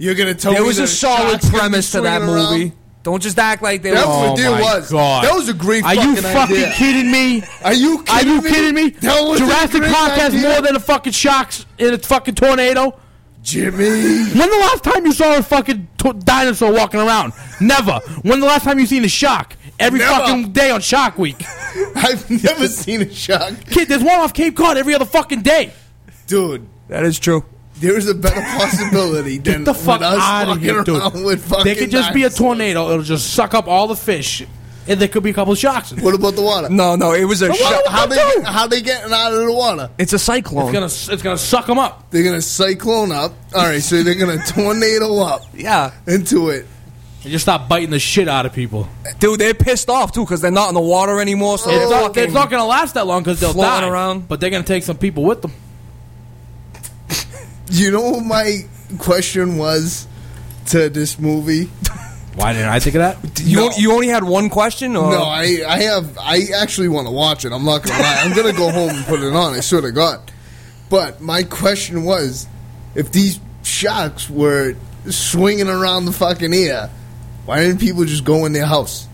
You're gonna tell there me was a solid sharks gonna be premise to that swinging around? movie. Don't just act like they That's were. Oh deal my was. God. That was a great. Are fucking you fucking idea. kidding me? Are you Are you me? kidding me? That was Jurassic Park has more than a fucking sharks in a fucking tornado. Jimmy. When the last time you saw a fucking t- dinosaur walking around? Never. When the last time you seen a shark? Every Never. fucking day on Shark Week. I've never seen a shark, Kid, there's one off Cape Cod every other fucking day. dude. That is true. There is a better possibility than Get the fuck with us out of fucking here, dude. around with fucking There could just be a dinosaurs. tornado. It'll just suck up all the fish, and there could be a couple of sharks. What about the water? No, no, it was a. what Sh- about How the they dude? how they getting out of the water? it's a cyclone. It's gonna it's gonna suck them up. They're gonna cyclone up. All right, so they're gonna tornado up yeah, into it. And just start biting the shit out of people. dude, they're pissed off too because they're not in the water anymore. So It's they're not, fucking- it's not gonna last that long because they'll Floating die. around. But they're gonna take some people with them. You know what my question was to this movie? Why didn't I think of that? You, No. you only had one question, or No, I I have I actually want to watch it. I'm not gonna lie. I'm gonna go home and put it on. I swear to God. But my question was, if these sharks were swinging around the fucking air, why didn't people just go in their house?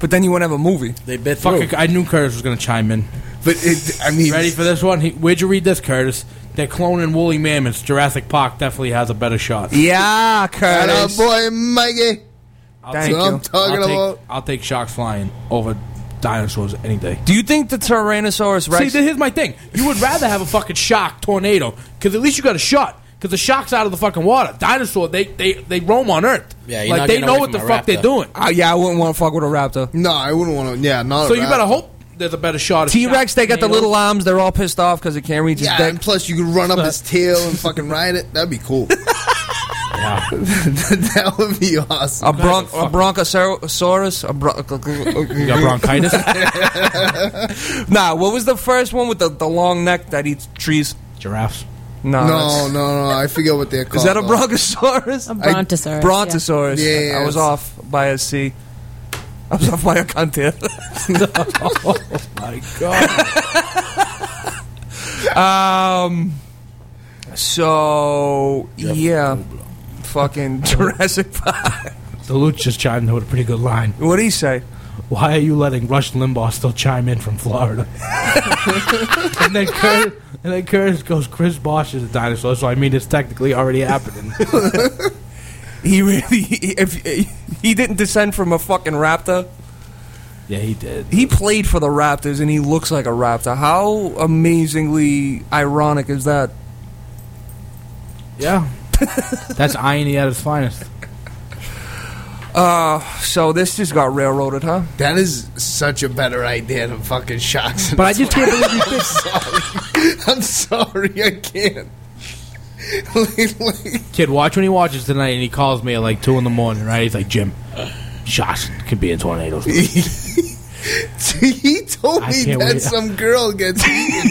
but then you wouldn't have a movie. They bit through. Fuck, I knew Curtis was gonna chime in. But it, I mean, Ready for this one? He, where'd you read this, Curtis? They're cloning woolly mammoths. Jurassic Park definitely has a better shot. Yeah, That our Curtis. boy Mikey. I'll Thank take, you. I'm talking I'll take, about. I'll take sharks flying over dinosaurs any day. Do you think the Tyrannosaurus See, Rex? th- here's my thing. You would rather have a fucking shark tornado because at least you got a shot. Because the shark's out of the fucking water. Dinosaur, they they, they roam on Earth. Yeah, you're like not they getting know away what the from a fuck they're doing. Uh, yeah, I wouldn't want to fuck with a raptor. No, I wouldn't want to. Yeah, not. So a you raptor. better hope there's a better shot. of T Rex, they got the little arms. They're all pissed off because they can't reach his Yeah, dick. and plus you could run up his tail and fucking ride it. That'd be cool. Yeah. that would be awesome. A, bron- a bronchosaurus? A bron- You got bronchitis? nah, what was the first one with the, the long neck that eats trees? Giraffes. No, No, that's- no, no. I forget what they're called. Is that a though. bronchosaurus? A brontosaurus. Brontosaurus. Yeah, yeah, I was it's- off by a C. I was off by a cunt here. My God. Um. So yeah, fucking Jurassic Park. The Luch just chimed in with a pretty good line. What do you say? Why are you letting Rush Limbaugh still chime in from Florida? and then Curtis, and then Curtis goes, Chris Bosh is a dinosaur, so I mean it's technically already happening. He really, if he didn't descend from a fucking raptor, yeah, he did. he played for the Raptors and he looks like a raptor. How amazingly ironic is that? Yeah. That's irony at its finest. Uh, so this just got railroaded, huh? That is such a better idea than fucking sharks. But I just can't believe you think. I'm sorry, I can't. Like, like, Kid, watch when he watches tonight and he calls me at like 2 in the morning, right? He's like, Jim, shots could be in tornadoes. he told me that wait. some girl gets eaten,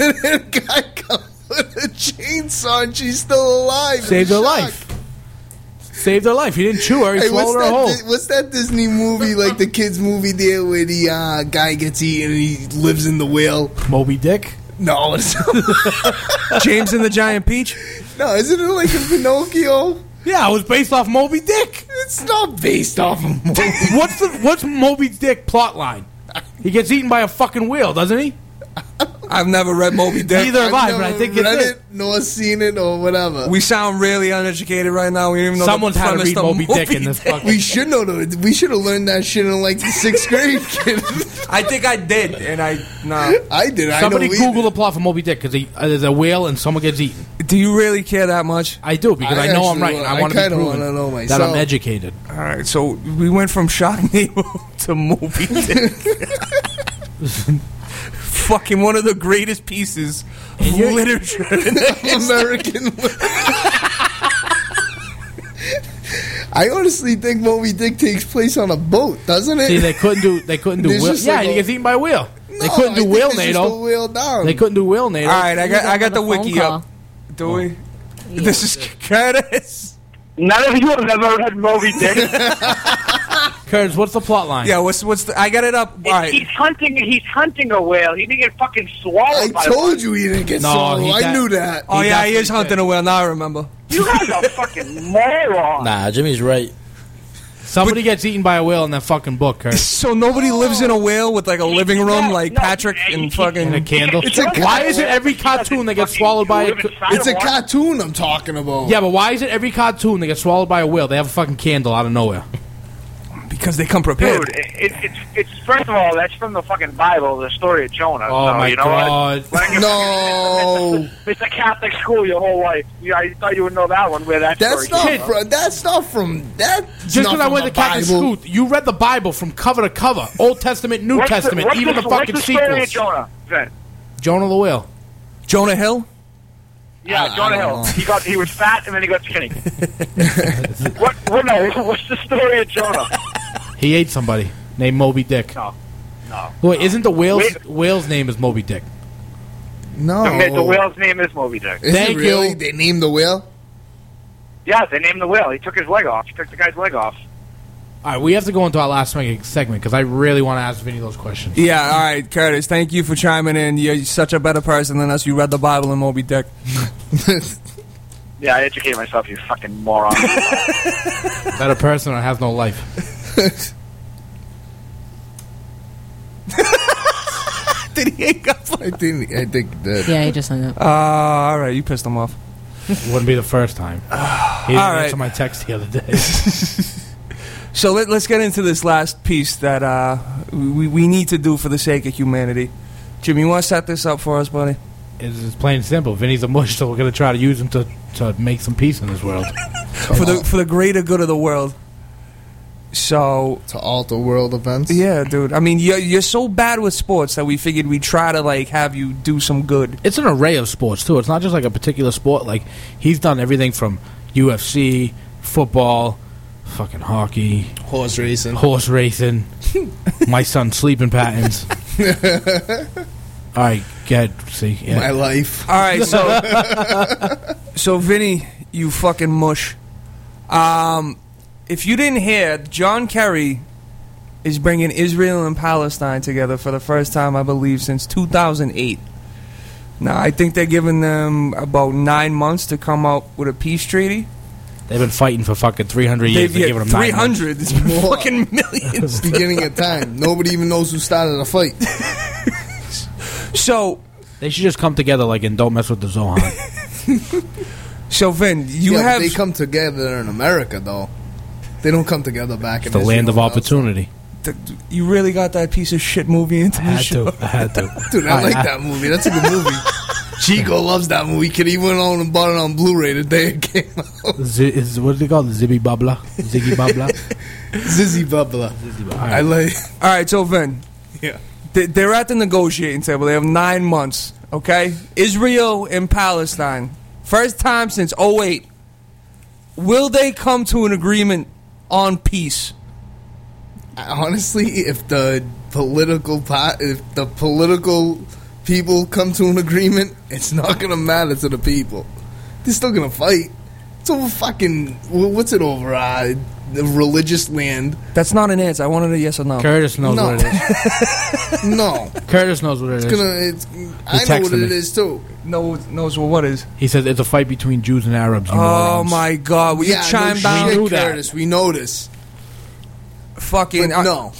and then a guy comes with a chainsaw and she's still alive. Saved her life. Saved her life. He didn't chew her, he Hey, swallowed her that, whole. What's that Disney movie, like the kids' movie there, where the uh, guy gets eaten and he lives in the whale? Moby Dick? No, it's James and the Giant Peach. no, isn't it like a Pinocchio? Yeah, it was based off Moby Dick. It's not based off of movie. What's the what's Moby Dick plot line? He gets eaten by a fucking whale, doesn't he? I've never read Moby Dick. Neither have I, I've but I never think it's read it. it nor seen it or whatever. We sound really uneducated right now. We don't even know Someone's the had to premise read of Moby Dick in this fucking. We should know. The, we should have learned that shit in like the sixth grade. Kid. I think I did, and I no. I did. I Somebody know we Google did. the plot for Moby Dick because uh, there's a whale and someone gets eaten. Do you really care that much? I do because I, I know I'm right. wanna- and I I want to be proven wanna know that I'm educated. All right, so we went from Sharknado to Moby Dick. Fucking one of the greatest pieces of you're- literature. American. I honestly think Moby Dick takes place on a boat, doesn't it? See, they couldn't do they couldn't do There's whale. Yeah, like he gets eaten by a whale. they couldn't do I think whale it's just a NATO. whale down. They couldn't do whale NATO. All right, I got I got the wiki call. up. Do we? This is Curtis. None of you have ever read Moby Dick. Curtis, what's the plot line? Yeah, what's what's the? I got it up. All right. He's hunting. He's hunting a whale. He didn't get fucking swallowed I by told one. you he didn't get No, swallowed. he I knew that. Oh He yeah, he is definitely hunting a whale. Now I remember. You guys are fucking morons. Nah, Jimmy's right. Somebody gets eaten by a whale in that fucking book, Curtis. So nobody lives in a whale with like a living room No, like no, Patrick he- and fucking. And a candle. It's a Why is it every cartoon that gets swallowed by a? live It's a one. cartoon I'm talking about. Yeah, but why is it every cartoon that gets swallowed by a whale? They have a fucking candle out of nowhere. Because they come prepared. Dude, it, it, it's it's first of all, that's from the fucking Bible, the story of Jonah. Oh, so, my you know God. What? Learn No, It's a Catholic school your whole life. You, I thought you would know that one. Where that that's story not. came from. From, that's not from that. Just because I went to Catholic Bible. school, you read the Bible from cover to cover, Old Testament, New What's Testament, what's even the, the, what's fucking the story of sequels. Jonah? Then? Jonah the whale. Jonah Hill? Yeah, I- I Jonah Hill. know. He got he was fat and then he got skinny. what? What? No. What's the story of Jonah? He ate somebody named Moby Dick. No. No. Wait, isn't the whale's Wait. whale's name is Moby Dick? No, The, the whale's name is Moby Dick. Is Thank it really? you. They named the whale. Yeah, they named the whale. He took his leg off. He took the guy's leg off. All right, we have to go into our last segment because I really want to ask Vinny those questions. Yeah, all right, Curtis. Thank you for chiming in. You're such a better person than us. You read the Bible and Moby Dick. Yeah, I educated myself, you fucking moron. Better person or has no life. Did he hang up? I think. I think that. Yeah, he just hung up. Uh, all right, you pissed him off. Wouldn't be the first time. He didn't All right. answer my text the other day. So let, let's get into this last piece that uh, we, we need to do for the sake of humanity. Jimmy, you want to set this up for us, buddy? it's, it's plain and simple. Vinny's a mush, so we're gonna try to use him to, to make some peace in this world. For the for the greater good of the world. So to alter world events. yeah, dude. I mean, you're you're so bad with sports that we figured we'd try to like have you do some good. It's an array of sports too. It's not just like a particular sport. Like he's done everything from UFC, football, fucking hockey, Horse racing. horse racing. my son sleeping patterns. All right, get ahead. See, yeah. My life. All right, so so Vinny, you fucking mush. Um, if you didn't hear, John Kerry is bringing Israel and Palestine together for the first time, I believe, since 2008. Now, I think they're giving them about nine months to come up with a peace treaty. They've been fighting for fucking three hundred years. They've They give them 300. It's been More. fucking millions. Beginning of time. Nobody even knows who started the fight. So, They should just come together like and don't mess with the Zohan. so Vin, you yeah, have they come together in America though. They don't come together back in the land of opportunity. th- you really got that piece of shit movie into I the had show. to. I had to. Dude, I like that movie. That's a good movie. Chico loves that movie. Kid, he went on and bought it on Blu-ray the day it came out. Z- is, what is it called? Zibby Bubla? Ziggy Bubla? Zizzy Bubba. I like. All right, so Vin, Yeah. They- They're at the negotiating table. They have nine months. Okay, Israel and Palestine. First time since 08. Will they come to an agreement on peace? Honestly, if the political pot, if the political people come to an agreement, it's not gonna matter to the people. They're still gonna fight. It's over fucking. What's it over? Uh, the religious land. That's not an answer. I wanted a yes or no. Curtis knows No. what it is. No, Curtis knows what it is. it's gonna. It's. I know what texted it me. is too. No, knows what what is? He says it's a fight between Jews and Arabs. you Oh morons. my God! Will yeah, you chime no down? shit, knew that. Curtis. We know this. Fucking But uh,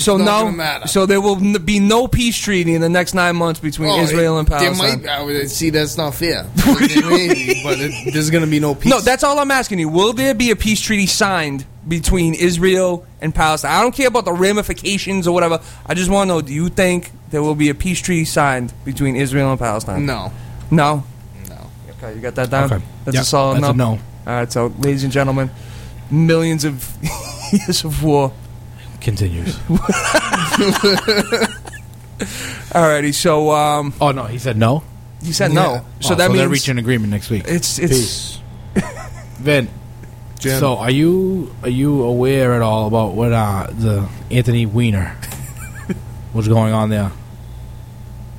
no. So not no. matter. So there will n- be no peace treaty in the next nine months between Oh, Israel and it- there Palestine. might- I would- uh, see, that's not fair. Maybe, but it, there's going to be no peace. No, that's all I'm asking you. Will there be a peace treaty signed between Israel and Palestine? I don't care about the ramifications or whatever. I just want to know: Do you think there will be a peace treaty signed between Israel and Palestine? no. No. No. Okay, you got that down. Okay. That's Yep, a solid that's no. a no. All right, so ladies and gentlemen, millions of years of war. Continues. Alrighty, so um, Oh no, he said no. you said Yeah. no, so Oh, that so they're means reaching an agreement next week. it's it's. Vin, Jim. so are you are you aware at all about what uh, the Anthony Weiner was going on there?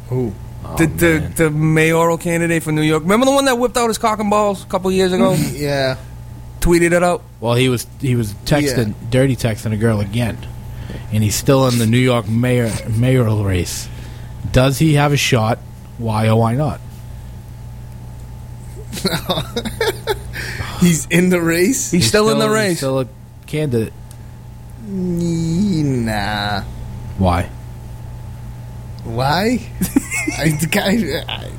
Who? Oh, the, the man. the mayoral candidate for New York. Remember the one that whipped out his cock and balls a couple years ago? Yeah. Tweeted it out. Well, he was he was texting, dirty texting a girl again, and he's still in the New York mayor mayoral race. Does he have a shot? Why or why not? He's in the race? He's, still, in the he's race. Still a candidate. Nah. Why? Why? I, the guy. I,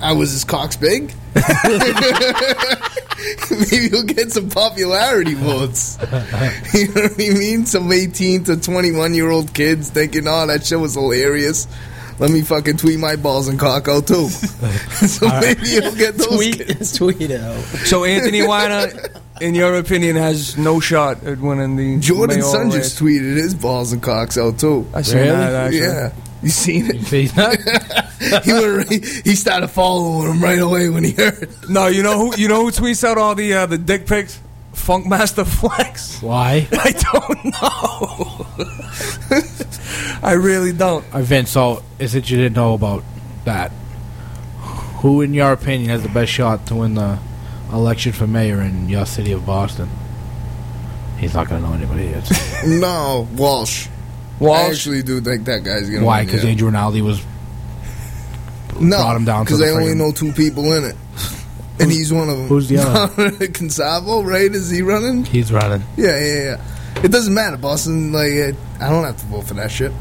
I was his cocks big. Maybe he'll get some popularity votes. you know what I mean? Some 18 to 21 year old kids thinking, oh, that shit was hilarious. Let me fucking tweet my balls and cock out too. so maybe he'll get those Tweet, kids. tweet it out. So Anthony Weiner, in your opinion, has no shot at winning the Jordan son mayoral just tweeted his balls and cocks out too. I seen Really? that actually. Yeah. You seen it? See that? he, went, he he started following him right away when he heard. No, you know who you know who tweets out all the uh, the dick pics? Funkmaster Flex. Why? I don't know. I really don't. Vince, so is it you didn't know about that? Who, in your opinion, has the best shot to win the election for mayor in your city of Boston? He's not going to know anybody yet. No, Walsh. I actually do think that guy's gonna Why? Because yeah. Adrian Rinaldi was. no, brought him down because the I only know two people in it, and he's one of them. who's the other? Consalvo, right? Is he running? He's running. Yeah, yeah, yeah. It doesn't matter, Boston. Like, I don't have to vote for that shit.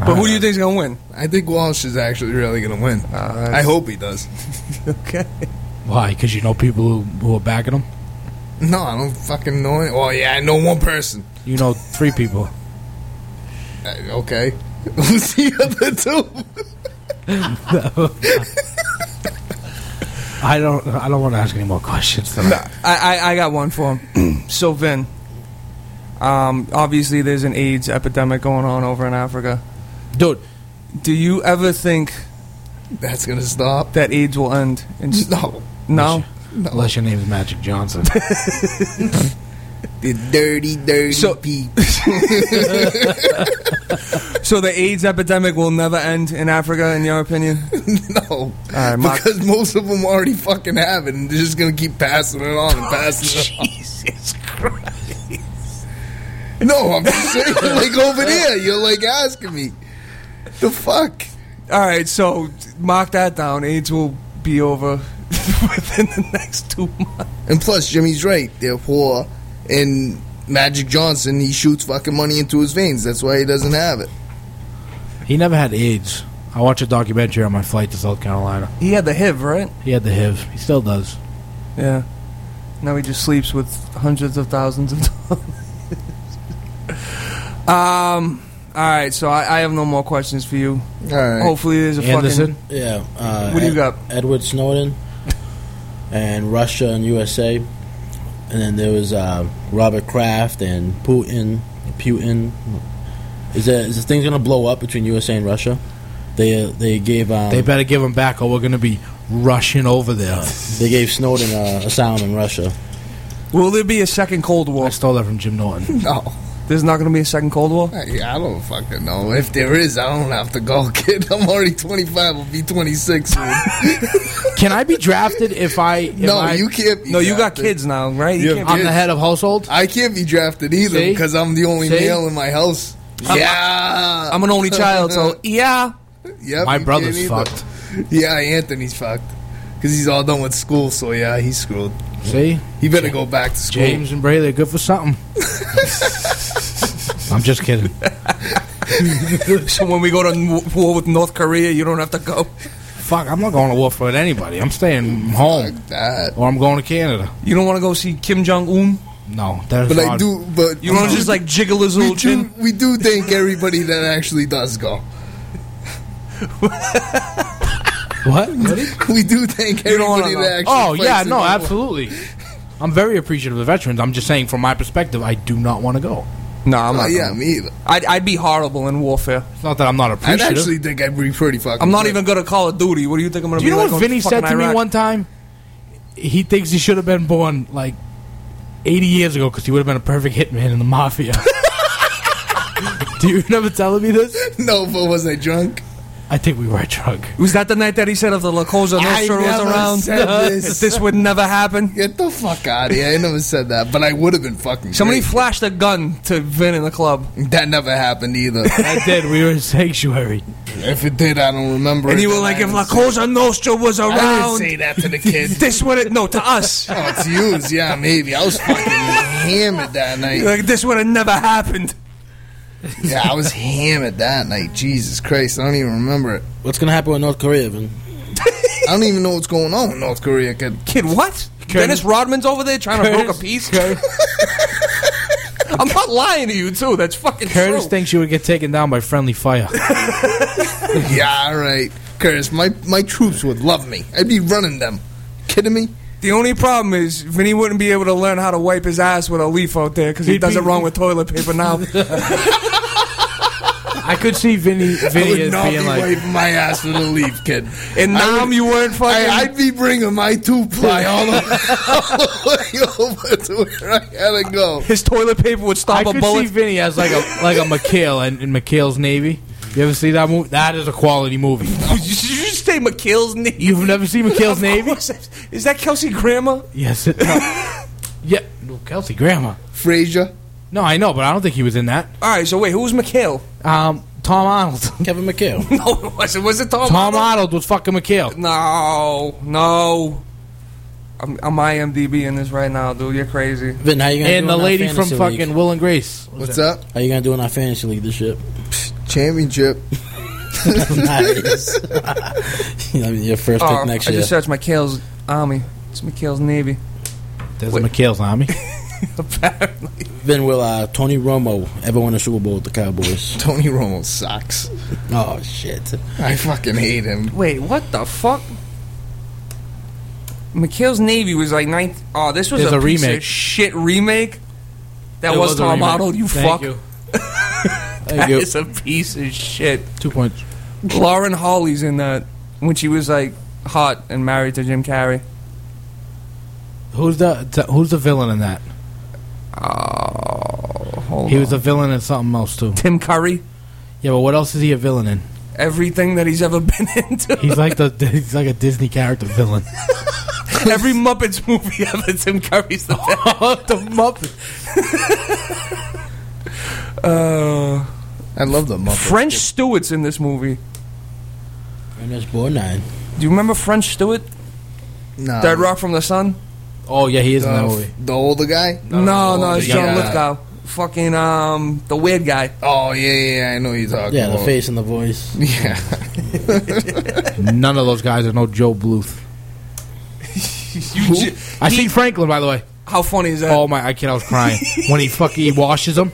But who do you think's gonna win? I think Walsh is actually really gonna win. Uh, I hope he does. Okay. Why? Because you know people who, who are backing him? No, I don't fucking know it. Oh yeah, I know one person. You know three people. Uh, okay, who's the other two? I don't. I don't want to ask any more questions. Tonight. I, I, I got one for him. so Vin, um, obviously there's an AIDS epidemic going on over in Africa. Dude, Do you ever think That's gonna stop. that AIDS will end? In, No, no. unless your name's Magic Johnson. the dirty, dirty So- people. So the AIDS epidemic will never end in Africa, in your opinion? No, right, because most of them already fucking have it, and they're just gonna keep passing it on and passing it on. Jesus Christ. No, I'm just saying, like over there, you're like asking me, the fuck? All right, so mark that down. AIDS will be over within the next two months. And plus, Jimmy's right. They're poor, and Magic Johnson, he shoots fucking money into his veins. That's why he doesn't have it. he never had AIDS. I watched a documentary on my flight to South Carolina. He had the HIV, right? He had the HIV. He still does. Yeah. Now he just sleeps with hundreds of thousands of dollars. um. All right, so I, I have no more questions for you. All right. Hopefully, there's a Anderson. fucking. Yeah. Uh, What do you Ed- got? Edward Snowden and Russia and USA, and then there was uh, Robert Kraft and Putin. Putin. Is that is this thing gonna blow up between USA and Russia? They uh, they gave um, They better give them back, or we're going to be rushing over there. they gave Snowden a, a sound in Russia. Will there be a second Cold War? I War? stole that from Jim Norton. No. There's not going to be a second Cold War. I, I don't fucking know. If there is, I don't have to go, kid. I'm already 25. I'll be 26 soon. Can I be drafted if I? If no, I, you can't. Be No, you got kids now, right? You Yeah. can't I'm be- the head of household. I can't be drafted either See? because I'm the only See? male in my house. yeah, I'm an only child, so yeah. Yep, My brother's fucked. Yeah, Anthony's fucked because he's all done with school. So yeah, he's screwed. See, He better go back to school. James and Brady are good for something. I'm just kidding. So when we go to war with North Korea, you don't have to go. Fuck, I'm not going to war for anybody. I'm staying home, or I'm going to Canada. You don't want to go see Kim Jong Un. No, that's But I do. But You want to just like jiggle his we little do, chin. we do thank everybody that actually does go. What? We do thank You don't wanna everybody that actually. Oh yeah, no, the absolutely. I'm very appreciative of the veterans. I'm just saying, from my perspective, I do not want to go. No, I'm Oh not. yeah, going. me either. I'd, I'd be horrible in warfare. It's not that I'm not appreciative. I appreciative. actually think I'd be pretty fucking. I'm not good. even good at Call of Duty. What do you think I'm going to do be you know like what on Vinny said fucking to me Iraq? one time? He thinks he should have been born like 80 years ago because he would have been a perfect hitman in the mafia. do you remember telling me this? No, but was I drunk? I think we were drunk. Was that the night that he said if the La Cosa Nostra was around, said this. this would never happen? Get the fuck out of here! I never said that, but I would have been fucking. Somebody great. flashed a gun to Vin in the club, that never happened either. I did. We were in sanctuary. if it did, I don't remember. and it, you were like, I if La didn't say- Cosa Nostra was I didn't around, say that to the kids. this would have no to us. oh, it's you. Yeah, maybe. I was fucking hammered that night. like this would have never happened. Yeah, I was hammered that night. Jesus Christ, I don't even remember it. What's gonna happen with North Korea? Vin? I don't even know what's going on with North Korea, kid. Kid, what? Dennis Rodman's over there trying to broke a piece. I'm not lying to you too. That's fucking Curtis true. thinks you would get taken down by friendly fire. Yeah, all right. Curtis, my, my troops would love me. I'd be running them. Kidding me? The only problem is Vinny wouldn't be able to learn how to wipe his ass with a leaf out there because he He'd does be- it wrong with toilet paper now. I could see Vinny, I Vinny would as not being be like, wiping my ass with a leaf, kid. And I now would- you weren't fucking. I, I'd be bringing my two ply all the, all the way over to where I gotta go. his toilet paper would I stop a could see bullet. Vinny as like a like a McHale in, in McHale's Navy. You ever see that movie? That is a quality movie. Did you just say McKill's name? You've never seen McHale's Navy? Is that Kelsey Grammer? Yes. It, no. Yeah, no, Kelsey Grammer. Frasier. No, I know, but I don't think he was in that. All right, so wait, who was McHale? Um, Tom Arnold. Kevin McHale. No, it wasn't. Was it Tom? Tom Arnold? Arnold was fucking McHale. No, no. I'm, I'm IMDb in this right now, dude. You're crazy. Vin, how you gonna And do the lady from fantasy fucking league? Will and Grace. What's up? How you gonna do in our fantasy league this shit? Championship. Nice. I mean, your first pick Oh, next I year. just searched McHale's army. It's McHale's navy. There's Wait. a McHale's army. Apparently. Vin, will uh, Tony Romo ever win a Super Bowl with the Cowboys? Tony Romo sucks. oh shit! I fucking hate him. Wait, what the fuck? McHale's Navy was like nine. Oh, this was There's a, a piece remake. Of shit remake. That It was, a Tom. Arnold. You Thank fuck. You. That Thank you. is a piece of shit. Two points. Lauren Holly's in that when she was like hot and married to Jim Carrey. Who's the t- Who's the villain in that? Oh, hold He on. was a villain in something else too. Tim Curry. Yeah, but what else is he a villain in? Everything that he's ever been into. He's like the he's like a Disney character villain. Every Muppets movie ever. Tim Curry's the best. the Muppet. Uh, I love the Muppets. French Stewart's in this movie. Ernest Borgnine. Do you remember French Stewart? Nah, Dead Rock from the Sun? Oh yeah, he is in that the, movie. the older guy. No, no, it's the John young Lithgow. Fucking um, the weird guy. Oh yeah, yeah, yeah, I know who you're talking Yeah, the face and the voice. Yeah, None of those guys are no GOB Bluth. You j- I he- seen Franklin by the way. How funny is that? Oh my, I kid, I was crying when he fucking he washes them.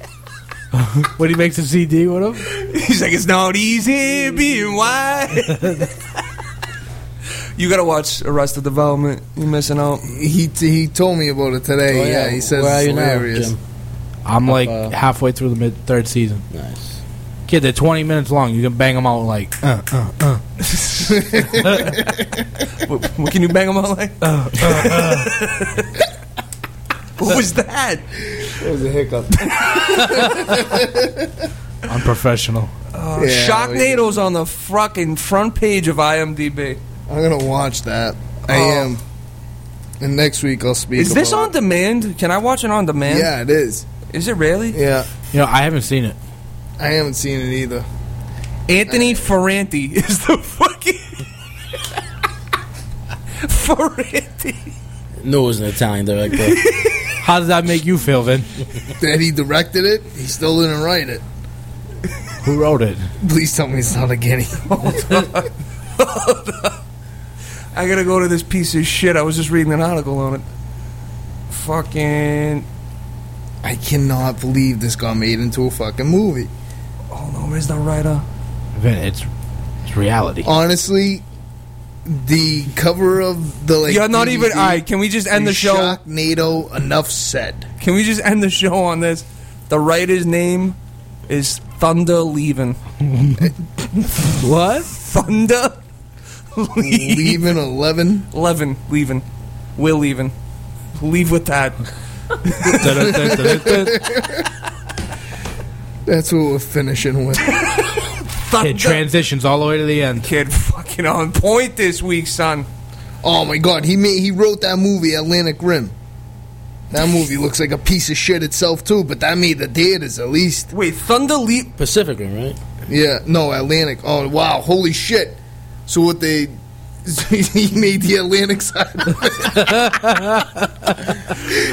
when he makes a CD with him. He's like, it's not easy being white. you gotta watch Arrested Development. You're missing out. he he told me about it today. Oh, yeah, he says Where it's you now, hilarious. Jim? I'm like uh, halfway through the mid third season. Nice. Kid, they're 20 minutes long. You can bang them out like. Uh, uh, uh. what, what can you bang them out like? what was that? It was a hiccup. Unprofessional. Uh, Yeah, Sharknado's on the fucking front page of IMDb. I'm gonna watch that. I Oh. am. And next week I'll speak. Is this about on demand? Can I watch it on demand? Yeah, it is. Is it really? Yeah, You know, I haven't seen it. I haven't seen it either. Anthony Ferrante is the fucking Ferrante. No, it was an Italian director. How does that make you feel, Vin? That he directed it. He still didn't write it. Who wrote it? Please tell me it's not a guinea. I gotta go to this piece of shit. I was just reading an article on it. Fucking. I cannot believe this got made into a fucking movie. Oh no, where's the writer? Vin, it's it's reality. Honestly, the cover of the like. You're not even. DVD, Alright, can we just end the show? Sharknado. Enough said. Can we just end the show on this? The writer's name is Thunder Leaving. What? Thunder Leaving eleven. Levin. Leaving. We're leaving. Leave with that. That's what we're finishing with. Thunder. it transitions all the way to the end. Kid fucking on point this week, son. Oh my god, he made he wrote that movie Atlantic Rim. That movie looks like a piece of shit itself too, but that made the theaters at least. Wait, Thunder Leap. Pacific Rim, right? Yeah, no Atlantic. Oh wow, holy shit! So what they he made the Atlantic side.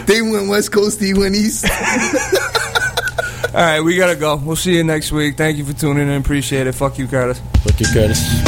they went west coast, he went east. All right, we gotta go. We'll see you next week. Thank you for tuning in. Appreciate it. Fuck you, Curtis. Fuck you, Curtis.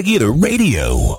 Regular radio.